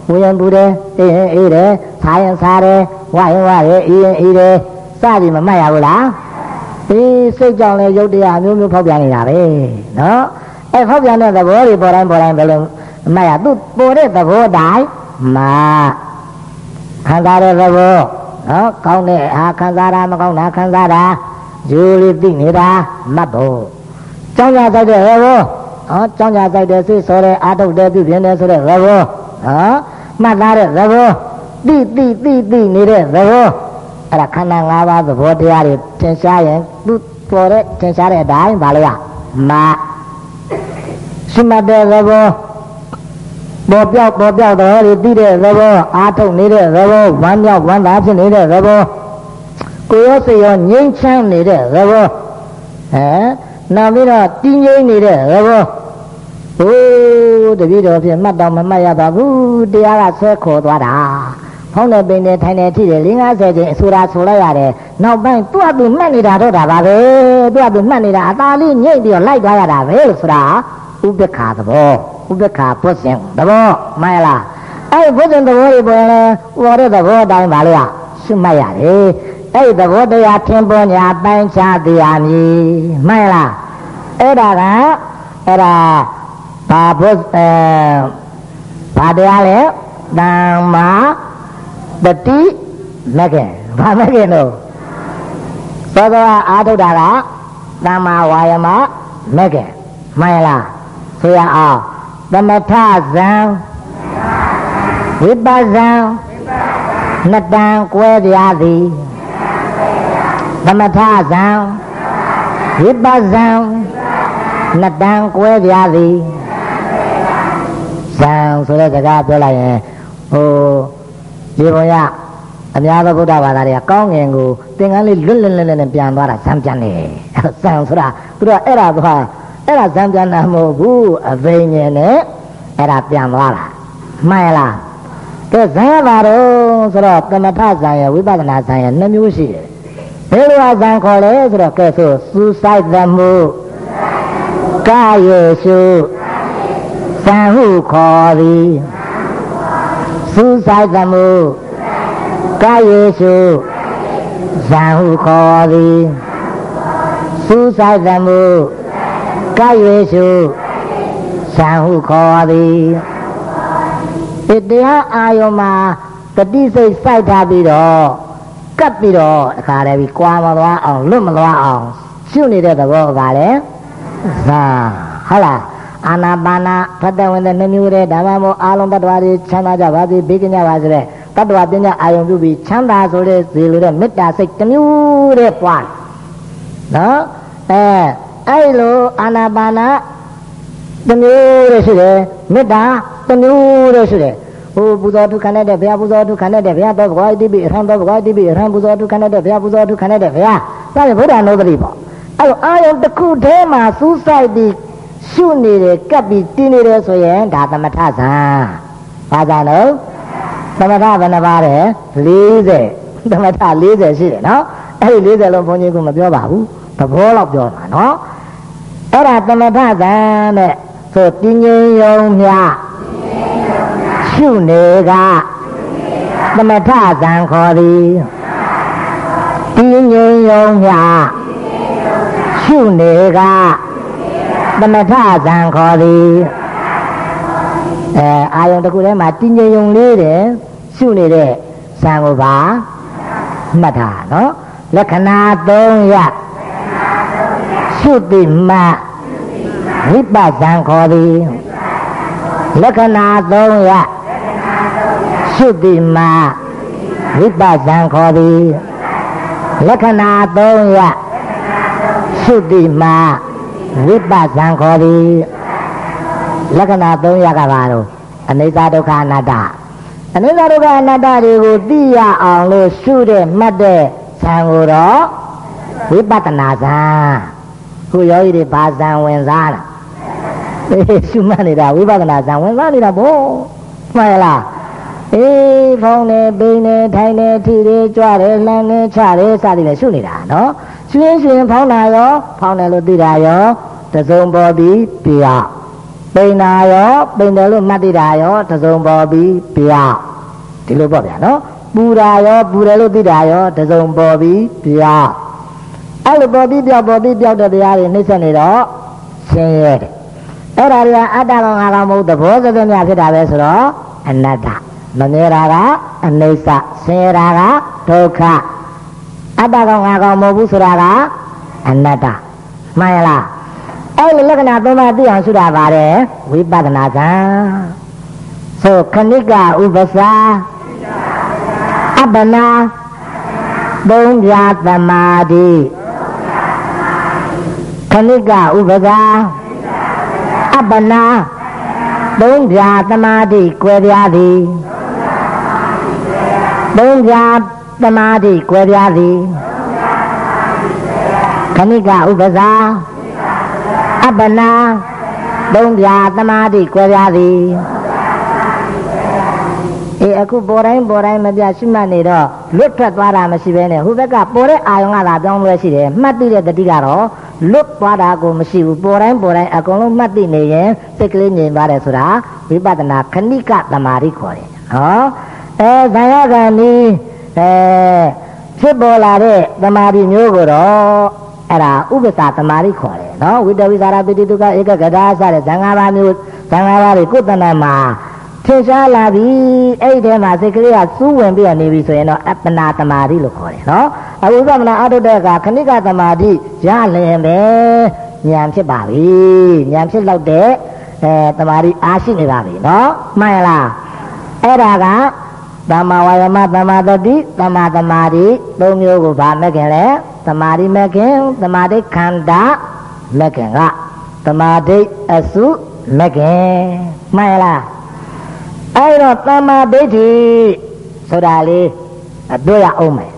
ဝရင်ပူတယ်အေးရင်အေးတယ်စားရင်စားတယ်ဝရင်ဝတယ်အေးရင်အေးတယ်စသည်မမှတ်ရဘူးလား အေးစိတ်ကြောင့်လည်းရုပ်တရားမျိုးမျိုးဖောက်ပြန်နေတာပဲနော်အဲဖောက်ပြန်တဲ့သဘောတွေပေါ်တိုင်းပေါ်တိုင်းဘယ်လိုမှတ်ရသူပေါ်တဲ့သဘောတိုင်းမှာခံစားတဲ့သဘောနော်ကောင်းတဲ့အာခံစားတာမကောင်းတာခံစားတာယူလေးသိနေတာမှတ်ဖို့ကြောင်းကြဆိုင်တဲ့သဘောဟောကြောင်းကြဆိုင်တဲ့စိတ်ဆိုတဲ့အာထုတ်တဲ့ပြုပြင်တဲ့ဆိုတဲ့သဘောဟောမှတ်သားတဲ့သဘောသိသိသိသိနေတဲ့သဘော အဲ့ဒါခန္ဓာ၅ပါးသဘောတရားတွေသင်ရှားရင်သူပေါ်တဲ့သင်ရှားတဲ့အတိုင်းဗာလို့ရမရှိမှတ်တဲ့သဘောပေါ်ပြောက်ပေါ်ပြောက်တော်တွေသိတဲ့သဘောအာထုတ်နေတဲ့သဘောဝမ်းမြောက်ဝမ်းသာဖြစ်နေတဲ့သဘောကိုယ်ရောစိတ်ရောငြိမ်းချမ်းနေတဲ့သဘောအဲနောက်ပြီးတော့တည်ငြိမ်နေတဲ့သဘောဟိုးတပည့်တော်ဖြင့်မှတ်တော့မမှတ်ရပါဘူးတရားကဆွဲခေါ်သွားတာ ဖောင်းတဲ့ပင်နဲ့ထိုင်နေထိတယ်၄50ကျင်းအဆူရာဆိုလိုက်ရတယ်နောက်ပိုင်းသူ့အတူမှတ်နေတာတော့တာပါပဲသူ့အတူမှတ်နေတာအသာလေးညှိ့ပြီးတော့လိုက်သွားရတာပဲလို့ဆိုတာဥပ္ပခါသဘောဥပ္ပခါဘုဇင်သဘောမှန်လားအဲ့ဘုဇင်သဘောတွေပေါ်ရင်ဟောတဲ့သဘောအတိုင်းပါလို့ရရှုမှတ်ရတယ်အဲ့သဘောတရားထင်ပေါ်ညာပိုင်းခြားတရားမည်မှန်လားအဲ့ဒါကအဲ့ဒါဘာဘုအဲဘာတရားလဲတမ္မာ တတိမကင်ဘာမကင်တော့သောသောအာထုတာကတမ္မာဝါယမမကင်မှန်လားဆိုရအောင်သမထဇံဝိပဇံနှစ်တန်ကွဲပြားသည်သမထဇံဝိပဇံနှစ်တန်ကွဲပြားသည်ဇံဆိုတဲ့စကားပြောလိုက်ရင်ဟို ဒီဘုံရအများသောဗုဒ္ဓဘာသာတွေကကောင်းငင်ကိုသင်္ကန်းလေးလွတ်လွတ်လွတ်လွတ်နဲ့ပြန်သွားတာဇံပြန်နေဇံဆိုတာသူတို့အဲ့ဒါသွားအဲ့ဒါဇံပြန်တာမဟုတ်ဘူးအဘိညာဉ်နဲ့အဲ့ဒါပြန်သွားတာမှန်လားကဲဇံရပါတော့ဆိုတော့ကမ္မထဇံရဝိပဿနာဇံရနှမျိုးရှိတယ်ဘယ်လိုဇံခေါ်လဲဆိုတော့ကဲဆိုစူစိုက်သမှုကာယေရှုဇံဟုခေါ်သည် စူစိုက်သမှုကာယေရှုဇံဟုခေါ်သည်စူစိုက်သမှုကာယေရှုဇံဟုခေါ်သည်ဒီတရားအာယုံမှာတတိစိတ်စိုက်ထားပြီးတော့ကပ်ပြီးတော့အခါတည်းပြီးကွာမသွားအောင်လွတ်မသွားအောင်ရှုနေတဲ့သဘောကလည်းဇာဟုတ်လား အာနာပါနာဖတ်တဲ့ဝင်တဲ့နှမျိုးတဲ့ဓမ္မမို့အာလုံးတ attva တွေချမ်းသာကြပါစေဘေးကင်းကြပါစေတဲ့တ attva ပညာအာယုံပြုပြီးချမ်းသာဆိုတဲ့ဇေလိုတဲ့မေတ္တာစိတ်တစ်မျိုးတဲ့ပွားနော်အဲအဲ့လိုအာနာပါနာတစ်မျိုးတဲ့ရှိတယ်မေတ္တာတစ်မျိုးတဲ့ရှိတယ်ဟိုပူဇော်ဒုက္ခနဲ့တဲ့ဘုရားပူဇော်ဒုက္ခနဲ့တဲ့ဘုရားတော့ဘဂဝါတိပိအရဟံတော့ဘဂဝါတိပိအရဟံပူဇော်ဒုက္ခနဲ့တဲ့ဘုရားပူဇော်ဒုက္ခနဲ့တဲ့ဘုရားဒါပေမဲ့ဗုဒ္ဓနုဒတိပေါ့အဲ့လိုအာယုံတစ်ခုတည်းမှာစူးစိုက်ပြီး ရှုနေတယ်ကပ်ပြီးတင်းနေတယ်ဆိုရင်ဒါသမထဇာဘာသာလို့သမထဘယ်နှပါးလဲ40သမထ40ရှိတယ်နော်အဲ့ဒီ40လုံးဘုန်းကြီးကမပြောပါဘူးသဘောလောက်ပြောတာနော်အဲ့ဒါသမထဇာနဲ့ဆိုတင်းငြိမ်ယုံမြရှုနေကသမထဇံခေါ်သည်တင်းငြိမ်ယုံမြရှုနေက သမထဇံခေါ်သည်အဲအာယုံတစ်ခုထဲမှာတင်းငြိမ်ုံလေးတယ်ရှုနေတဲ့ဇံကိုပါမှတ်တာနော်လက္ခဏာ3ရရှုတိမဝိပဇံခေါ်သည်လက္ခဏာ3ရရှုတိမဝိပဇံခေါ်သည်လက္ခဏာ3ရရှုတိမ ဝိပဇံခေါ်သည်လက္ခဏာ3ရကပါတော့အနိစ္စဒုက္ခအနတ္တအနိစ္စဒုက္ခအနတ္တတွေကိုသိရအောင်လို့ရှုတဲ့မှတ်တဲ့ဇံကိုတော့ဝိပဿနာဇံခုယောဂီတွေဘာဇံဝင်စားလားအေးရှုမှတ်နေတာဝိပဿနာဇံဝင်စားနေတာဘို့မှန်လားအေးဖုံးနေပိနေထိုင်နေထိနေကြွတယ်လှမ်းနေချတယ်စသည်လည်းရှုနေတာနော် ရှင်းရှင်းဖောင်းတာရောဖောင်းတယ်လို့သိတာရောတစုံပေါ်ပြီးပြပိန်တာရောပိန်တယ်လို့မှတ်သိတာရောတစုံပေါ်ပြီးပြဒီလိုပေါ့ဗျာနော်ပူတာရောပူတယ်လို့သိတာရောတစုံပေါ်ပြီးပြအဲ့လိုပေါ်ပြီးပြောက်ပေါ်ပြီးပြောက်တဲ့တရားတွေနှိမ့်ဆက်နေတော့ရှင်းရဲတယ်အဲ့ဒါတွေကအတ္တကောင်ငါကောင်မဟုတ်သဘောစသမျှဖြစ်တာပဲဆိုတော့အနတ္တမမြဲတာကအနိစ္စဆင်းရဲတာကဒုက္ခ အတ္တကောင်ငါကောင်မဟုတ်ဘူးဆိုတာကအနတ္တမှန်လားအဲ့ဒီလက္ခဏာသုံးပါးသိအောင်ရှုတာပါတယ်ဝိပဿနာကံဆိုခဏိကဥပ္ပစာအပ္ပနာသုံးပြသမာဓိခဏိကဥပ္ပစာအပ္ပနာသုံးပြသမာဓိကွယ်ပြားသည်သုံးပြ သမာဓိကွယ်ပြားသည်ခဏိကဥပ္ပစာအပ္ပနာသုံးပြသမာဓိကွယ်ပြားသည်အေးအခုပေါ်တိုင်းပေါ်တိုင်းမပြရှိမှတ်နေတော့လွတ်ထွက်သွားတာမရှိဘဲနဲ့ဟိုဘက်ကပေါ်တဲ့အာယုံကသာပြောင်းလဲရှိတယ်မှတ်သိတဲ့တတိကတော့လွတ်သွားတာကိုမရှိဘူးပေါ်တိုင်းပေါ်တိုင်းအကုန်လုံးမှတ်သိနေရင်စိတ်ကလေးငြိမ်သွားတယ်ဆိုတာဝိပဿနာခဏိကသမာဓိခေါ်တယ်ဟောအဲဇာယကံဒီ အဲဖြစ်ပေါ်လာတဲ့သမာဓိမျိုးကိုတော့အဲ့ဒါဥပ္ပစာသမာဓိခေါ်တယ်နော်ဝိတဝိသရာပိတိတုကဧကဂဒါစတဲ့ဇံဃာပါမျိုးဇံဃာပါတွေကိုယ်တဏ္ဍမှာထင်ရှားလာပြီအဲ့ဒီထဲမှာစိတ်ကလေးကစူးဝင်ပြီးနေပြီဆိုရင်တော့အပ္ပနာသမာဓိလို့ခေါ်တယ်နော်အဝိပဿနာအထုတ်တဲ့အခါခဏိကသမာဓိရလျင်ပဲဉာဏ်ဖြစ်ပါပြီဉာဏ်ဖြစ်လောက်တဲ့အဲသမာဓိအားရှိနေပါပြီနော်မှန်လားအဲ့ဒါက သမ္မာဝါယမသမ္မာတတိသမ္မာသမာဓိသုံးမျိုးကိုဗာမဲ့ခင်လဲသမာဓိမဲ့ခင်သမာဓိခန္ဓာမဲ့ခင်ကသမာဓိအစုမဲ့ခင်မှန်လားအဲ့တော့သမာဓိဋ္ဌိဆိုတာလေးအတွေ့ရအောင်မယ်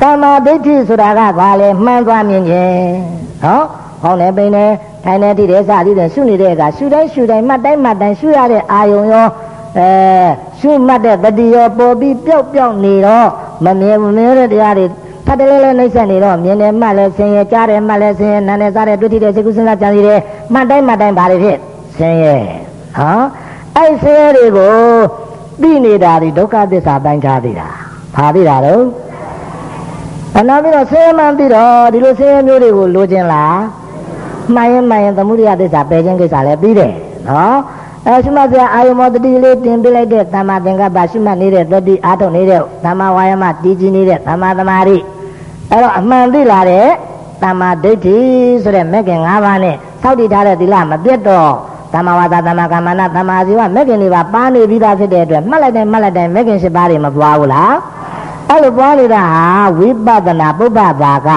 သမာဓိဋ္ဌိဆိုတာကဘာလဲမှန်သွားမြင်ခြင်းနော်ဟောင်းနေပိနေထိုင်နေတိတဲ့စသည်တဲ့ရှုနေတဲ့အခါရှုတိုင်းရှုတိုင်းမှတ်တိုင်းမှတ်တိုင်းရှုရတဲ့အာယုံရောအဲ ရှုမှတ်တဲ့တတိရောပေါ်ပြီးပျောက်ပျောက်နေတော့မမြင်မမြင်တဲ့တရားတွေဖတ်တယ်လဲလဲနှိမ့်ဆက်နေတော့မြင်တယ်မှတ်လဲဆင်းရဲကြားတယ်မှတ်လဲဆင်းရဲနားတယ်စားတယ်တွေ့ထိတယ်စိတ်ကူးစဉ်းစားကြံစီတယ်မှတ်တိုင်းမှတ်တိုင်းဘာတွေဖြစ်ဆင်းရဲဟောအဲ့ဆင်းရဲတွေကိုသိနေတာဒီဒုက္ခသစ္စာပိုင်းခြားသိတာဘာသိတာတော့အနာပြီးတော့ဆင်းရဲမှန်းသိတော့ဒီလိုဆင်းရဲမျိုးတွေကိုလိုချင်လားမှန်ရင်မှန်ရင်သမုဒိယသစ္စာပယ်ခြင်းကိစ္စလည်းပြီးတယ်နော် အဲရှိမှပြအာယမောတတိလေးတင်ပြလိုက်တဲ့သမ္မာသင်္ကပ္ပရှိမှနေတဲ့တတိအာထုတ်နေတဲ့သမ္မာဝါယမတည်ကြည်နေတဲ့သမ္မာသမာဓိအဲ့တော့အမှန်သိလာတဲ့သမ္မာဒိဋ္ဌိဆိုတဲ့မဲ့ခင်၅ပါးနဲ့စောင့်တည်ထားတဲ့သီလမပြတ်တော့သမ္မာဝါဒသမ္မာကမ္မနာသမ္မာဇီဝမဲ့ခင်တွေပါပါနေပြီးသားဖြစ်တဲ့အတွက်မှတ်လိုက်တယ်မှတ်လိုက်တယ်မဲ့ခင်၈ပါးတွေမပွားဘူးလားအဲ့လိုပွားနေတာဟာဝိပဿနာပုပ္ပဘာက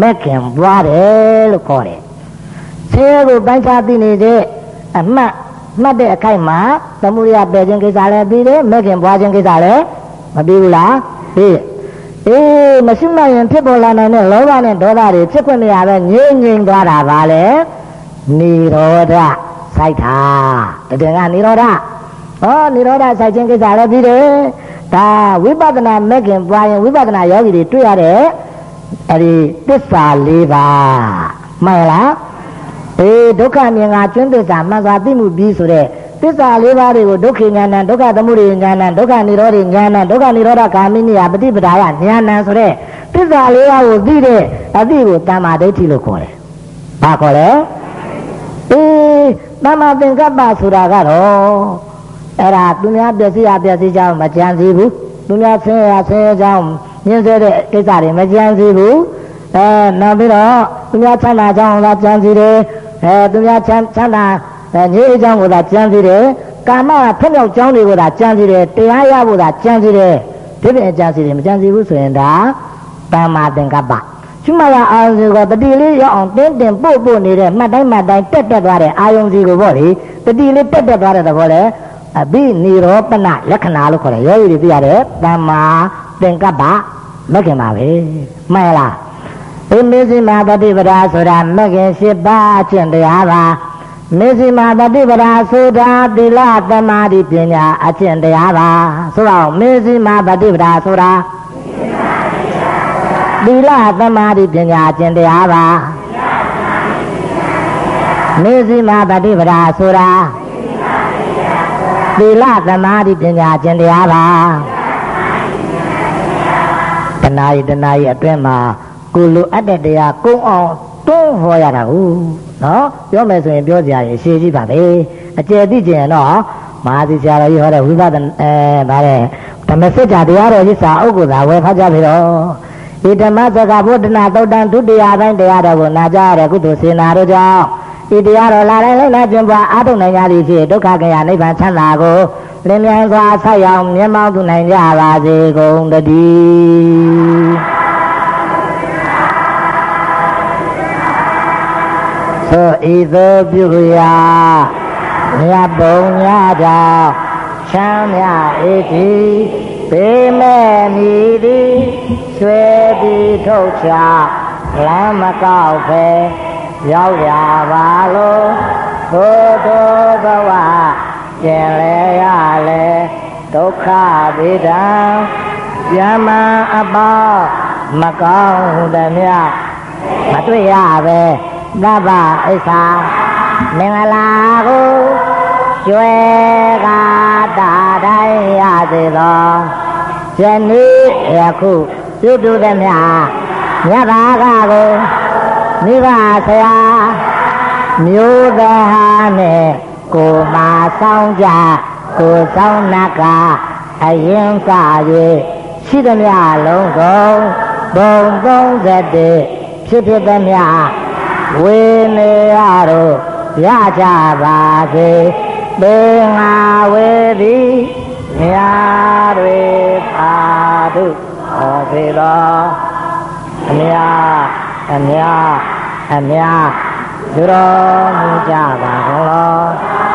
မဲ့ခင်ပွားတယ်လို့ခေါ်တယ်ဆဲကိုပိုင်းခြားသိနေတဲ့အမှတ် မှတ်တဲ့အခိုက်မှာသမုဒိယပယ်ခြင်းကိစ္စလည်းပြီးတယ်မဲ့ခင်ပွားခြင်းကိစ္စလည်းမပြီးဘူးလားပြီးအေးမရှိမှရင်ဖြစ်ပေါ်လာနိုင်တဲ့လောဘနဲ့ဒေါသတွေဖြစ်ခွင့်မရပဲငြိမ့်ငြိမ့်သွားတာပါလေနိရောဓစိုက်တာတကယ်ကနိရောဓဟောနိရောဓစိုက်ခြင်းကိစ္စလည်းပြီးတယ်ဒါဝိပဿနာမဲ့ခင်ပွားရင်ဝိပဿနာယောဂီတွေတွေ့ရတဲ့အဲဒီသစ္စာ၄ပါးမှန်လား အေးဒုက္ခမြင်ကကျွန်းသစ္စာမှန်စွာသိမှုပြီးဆိုတဲ့သစ္စာလေးပါးတွေကိုဒုက္ခဉာဏ်ဒုက္ခသမုဒယဉာဏ်ဒုက္ခនិရောဓဉာဏ်ဒုက္ခនិရောဓဂာမိနိယပฏิပဒါယဉာဏ်ဆိုတဲ့သစ္စာလေးပါးကိုသိတဲ့အသိကိုတမ္မာဒိဋ္ဌိလို့ခေါ်တယ်။ဘာခေါ်လဲ။အေး တမ္မာသင်္ကပ္ပဆိုတာကတော့အဲ့ဒါသူများပျက်စီးရပျက်စီးကြောင်းမကြံစည်ဘူးသူများဆင်းရဲဆင်းရဲကြောင်းညှင်းဆဲတဲ့ကိစ္စတွေမကြံစည်ဘူးအဲနောက်ပြီးတော့သူများချမ်းသာကြောင်းလာကြံစည်တယ် အဲသူများချမ်းချမ်းသာငြိအကြောင်းကိုသာကြံစည်တယ်ကာမဖက်မြောက်ကြောင်းတွေကိုသာကြံစည်တယ်တရားရဖို့သာကြံစည်တယ်ဒီပြင်ကြံစည်တယ်မကြံစည်ဘူးဆိုရင်ဒါတမ္မာသင်္ကပ္ပရှိမရအာယုံကိုတတိလေးရောက်အောင်တင်းတင်းပို့ပို့နေတဲ့မှတ်တိုင်းမှတ်တိုင်းတက်တက်သွားတဲ့အာယုံစီကိုပေါ့လေတတိလေးတက်တက်သွားတဲ့သဘောလေအဘိနိရောပနလက္ခဏာလို့ခေါ်တယ်ရောရည်သိရတယ်တမ္မာသင်္ကပ္ပမခင်ပါပဲမှန်လား ဒီမေဇိမာတတိပဒါဆိုတာမခင်၈ပါးအကျင့်တရားပါမေဇိမာတတိပဒါဆိုတာသီလသမာဓိပညာအကျင့်တရားပါဆိုတော့မေဇိမာတတိပဒါဆိုတာသီလသမာဓိပညာအကျင့်တရားပါမေဇိမာတတိပဒါဆိုတာသီလသမာဓိပညာအကျင့်တရားပါတဏှာဤတဏှာဤအတွင်းမှာ ကိုလိုအပ်တဲ့တရားကုန်းအောင်တွန်းဟောရတာဟုတ်နော်ပြောမယ်ဆိုရင်ပြောကြရင်ရှည်ကြည့်ပါပဲအကျယ်သိကျင်တော့မဟာသီဆရာတော်ကြီးဟောတဲ့ဝိပဿနာအဲဗါတဲ့ဓမ္မစစ်တာတရားတော်ကြီးစာအုပ်ကိုသာဝယ်ဖတ်ကြပြီတော့ဒီဓမ္မစကားဘုဒ္ဓနာသုတ်တန်ဒုတိယပိုင်းတရားတော်ကိုနာကြားရတဲ့ကုသိုလ်စေနာတို့ကြောင့်ဒီတရားတော်လာတိုင်းလိုက်လာကျင့်ပွားအားထုတ်နိုင်ကြသည်ဖြစ်ဒုက္ခကရနိဗ္ဗာန်ချမ်းသာကိုလင်းမြန်စွာဆက်ရောက်မြတ်မောက်သူနိုင်ကြပါစေကုန်တည်း သောဤသို့ပြုရာမြတ်ပုံညာကြောင့်ချမ်းမြဧတိပေမဲ့မီသည်ဆွေပြီးထုတ်ချလမ်းမကောက်ဖဲရောက်ရပါလို့ဘုဒ္ဓဘဝကျင်လေရလေဒုက္ခဗေဒံယမအပေါမကောင်းသည်မြမတွေ့ရပဲ သဗ္ဗဣစ္ဆာမင်္ဂလာကိုကျွဲကာတာတိုင်းရစေသောယနေ့ယခုပြုတုသမျှမြတ်ဘာကကိုမိဘဆရာမျိုးသားဟာနဲ့ကိုမာဆောင်ကြကိုဆောင်နကအရင်က၍ရှိသမျှလုံးကုန်ဘုံ31ဖြစ်ဖြစ်သမျှ ဝေနေရတို့ရကြပါစေပေငါဝေသည်မြာတွေပါတုဟောစေတော်အမြအမြအမြသူတော်မူကြပါကုန်လော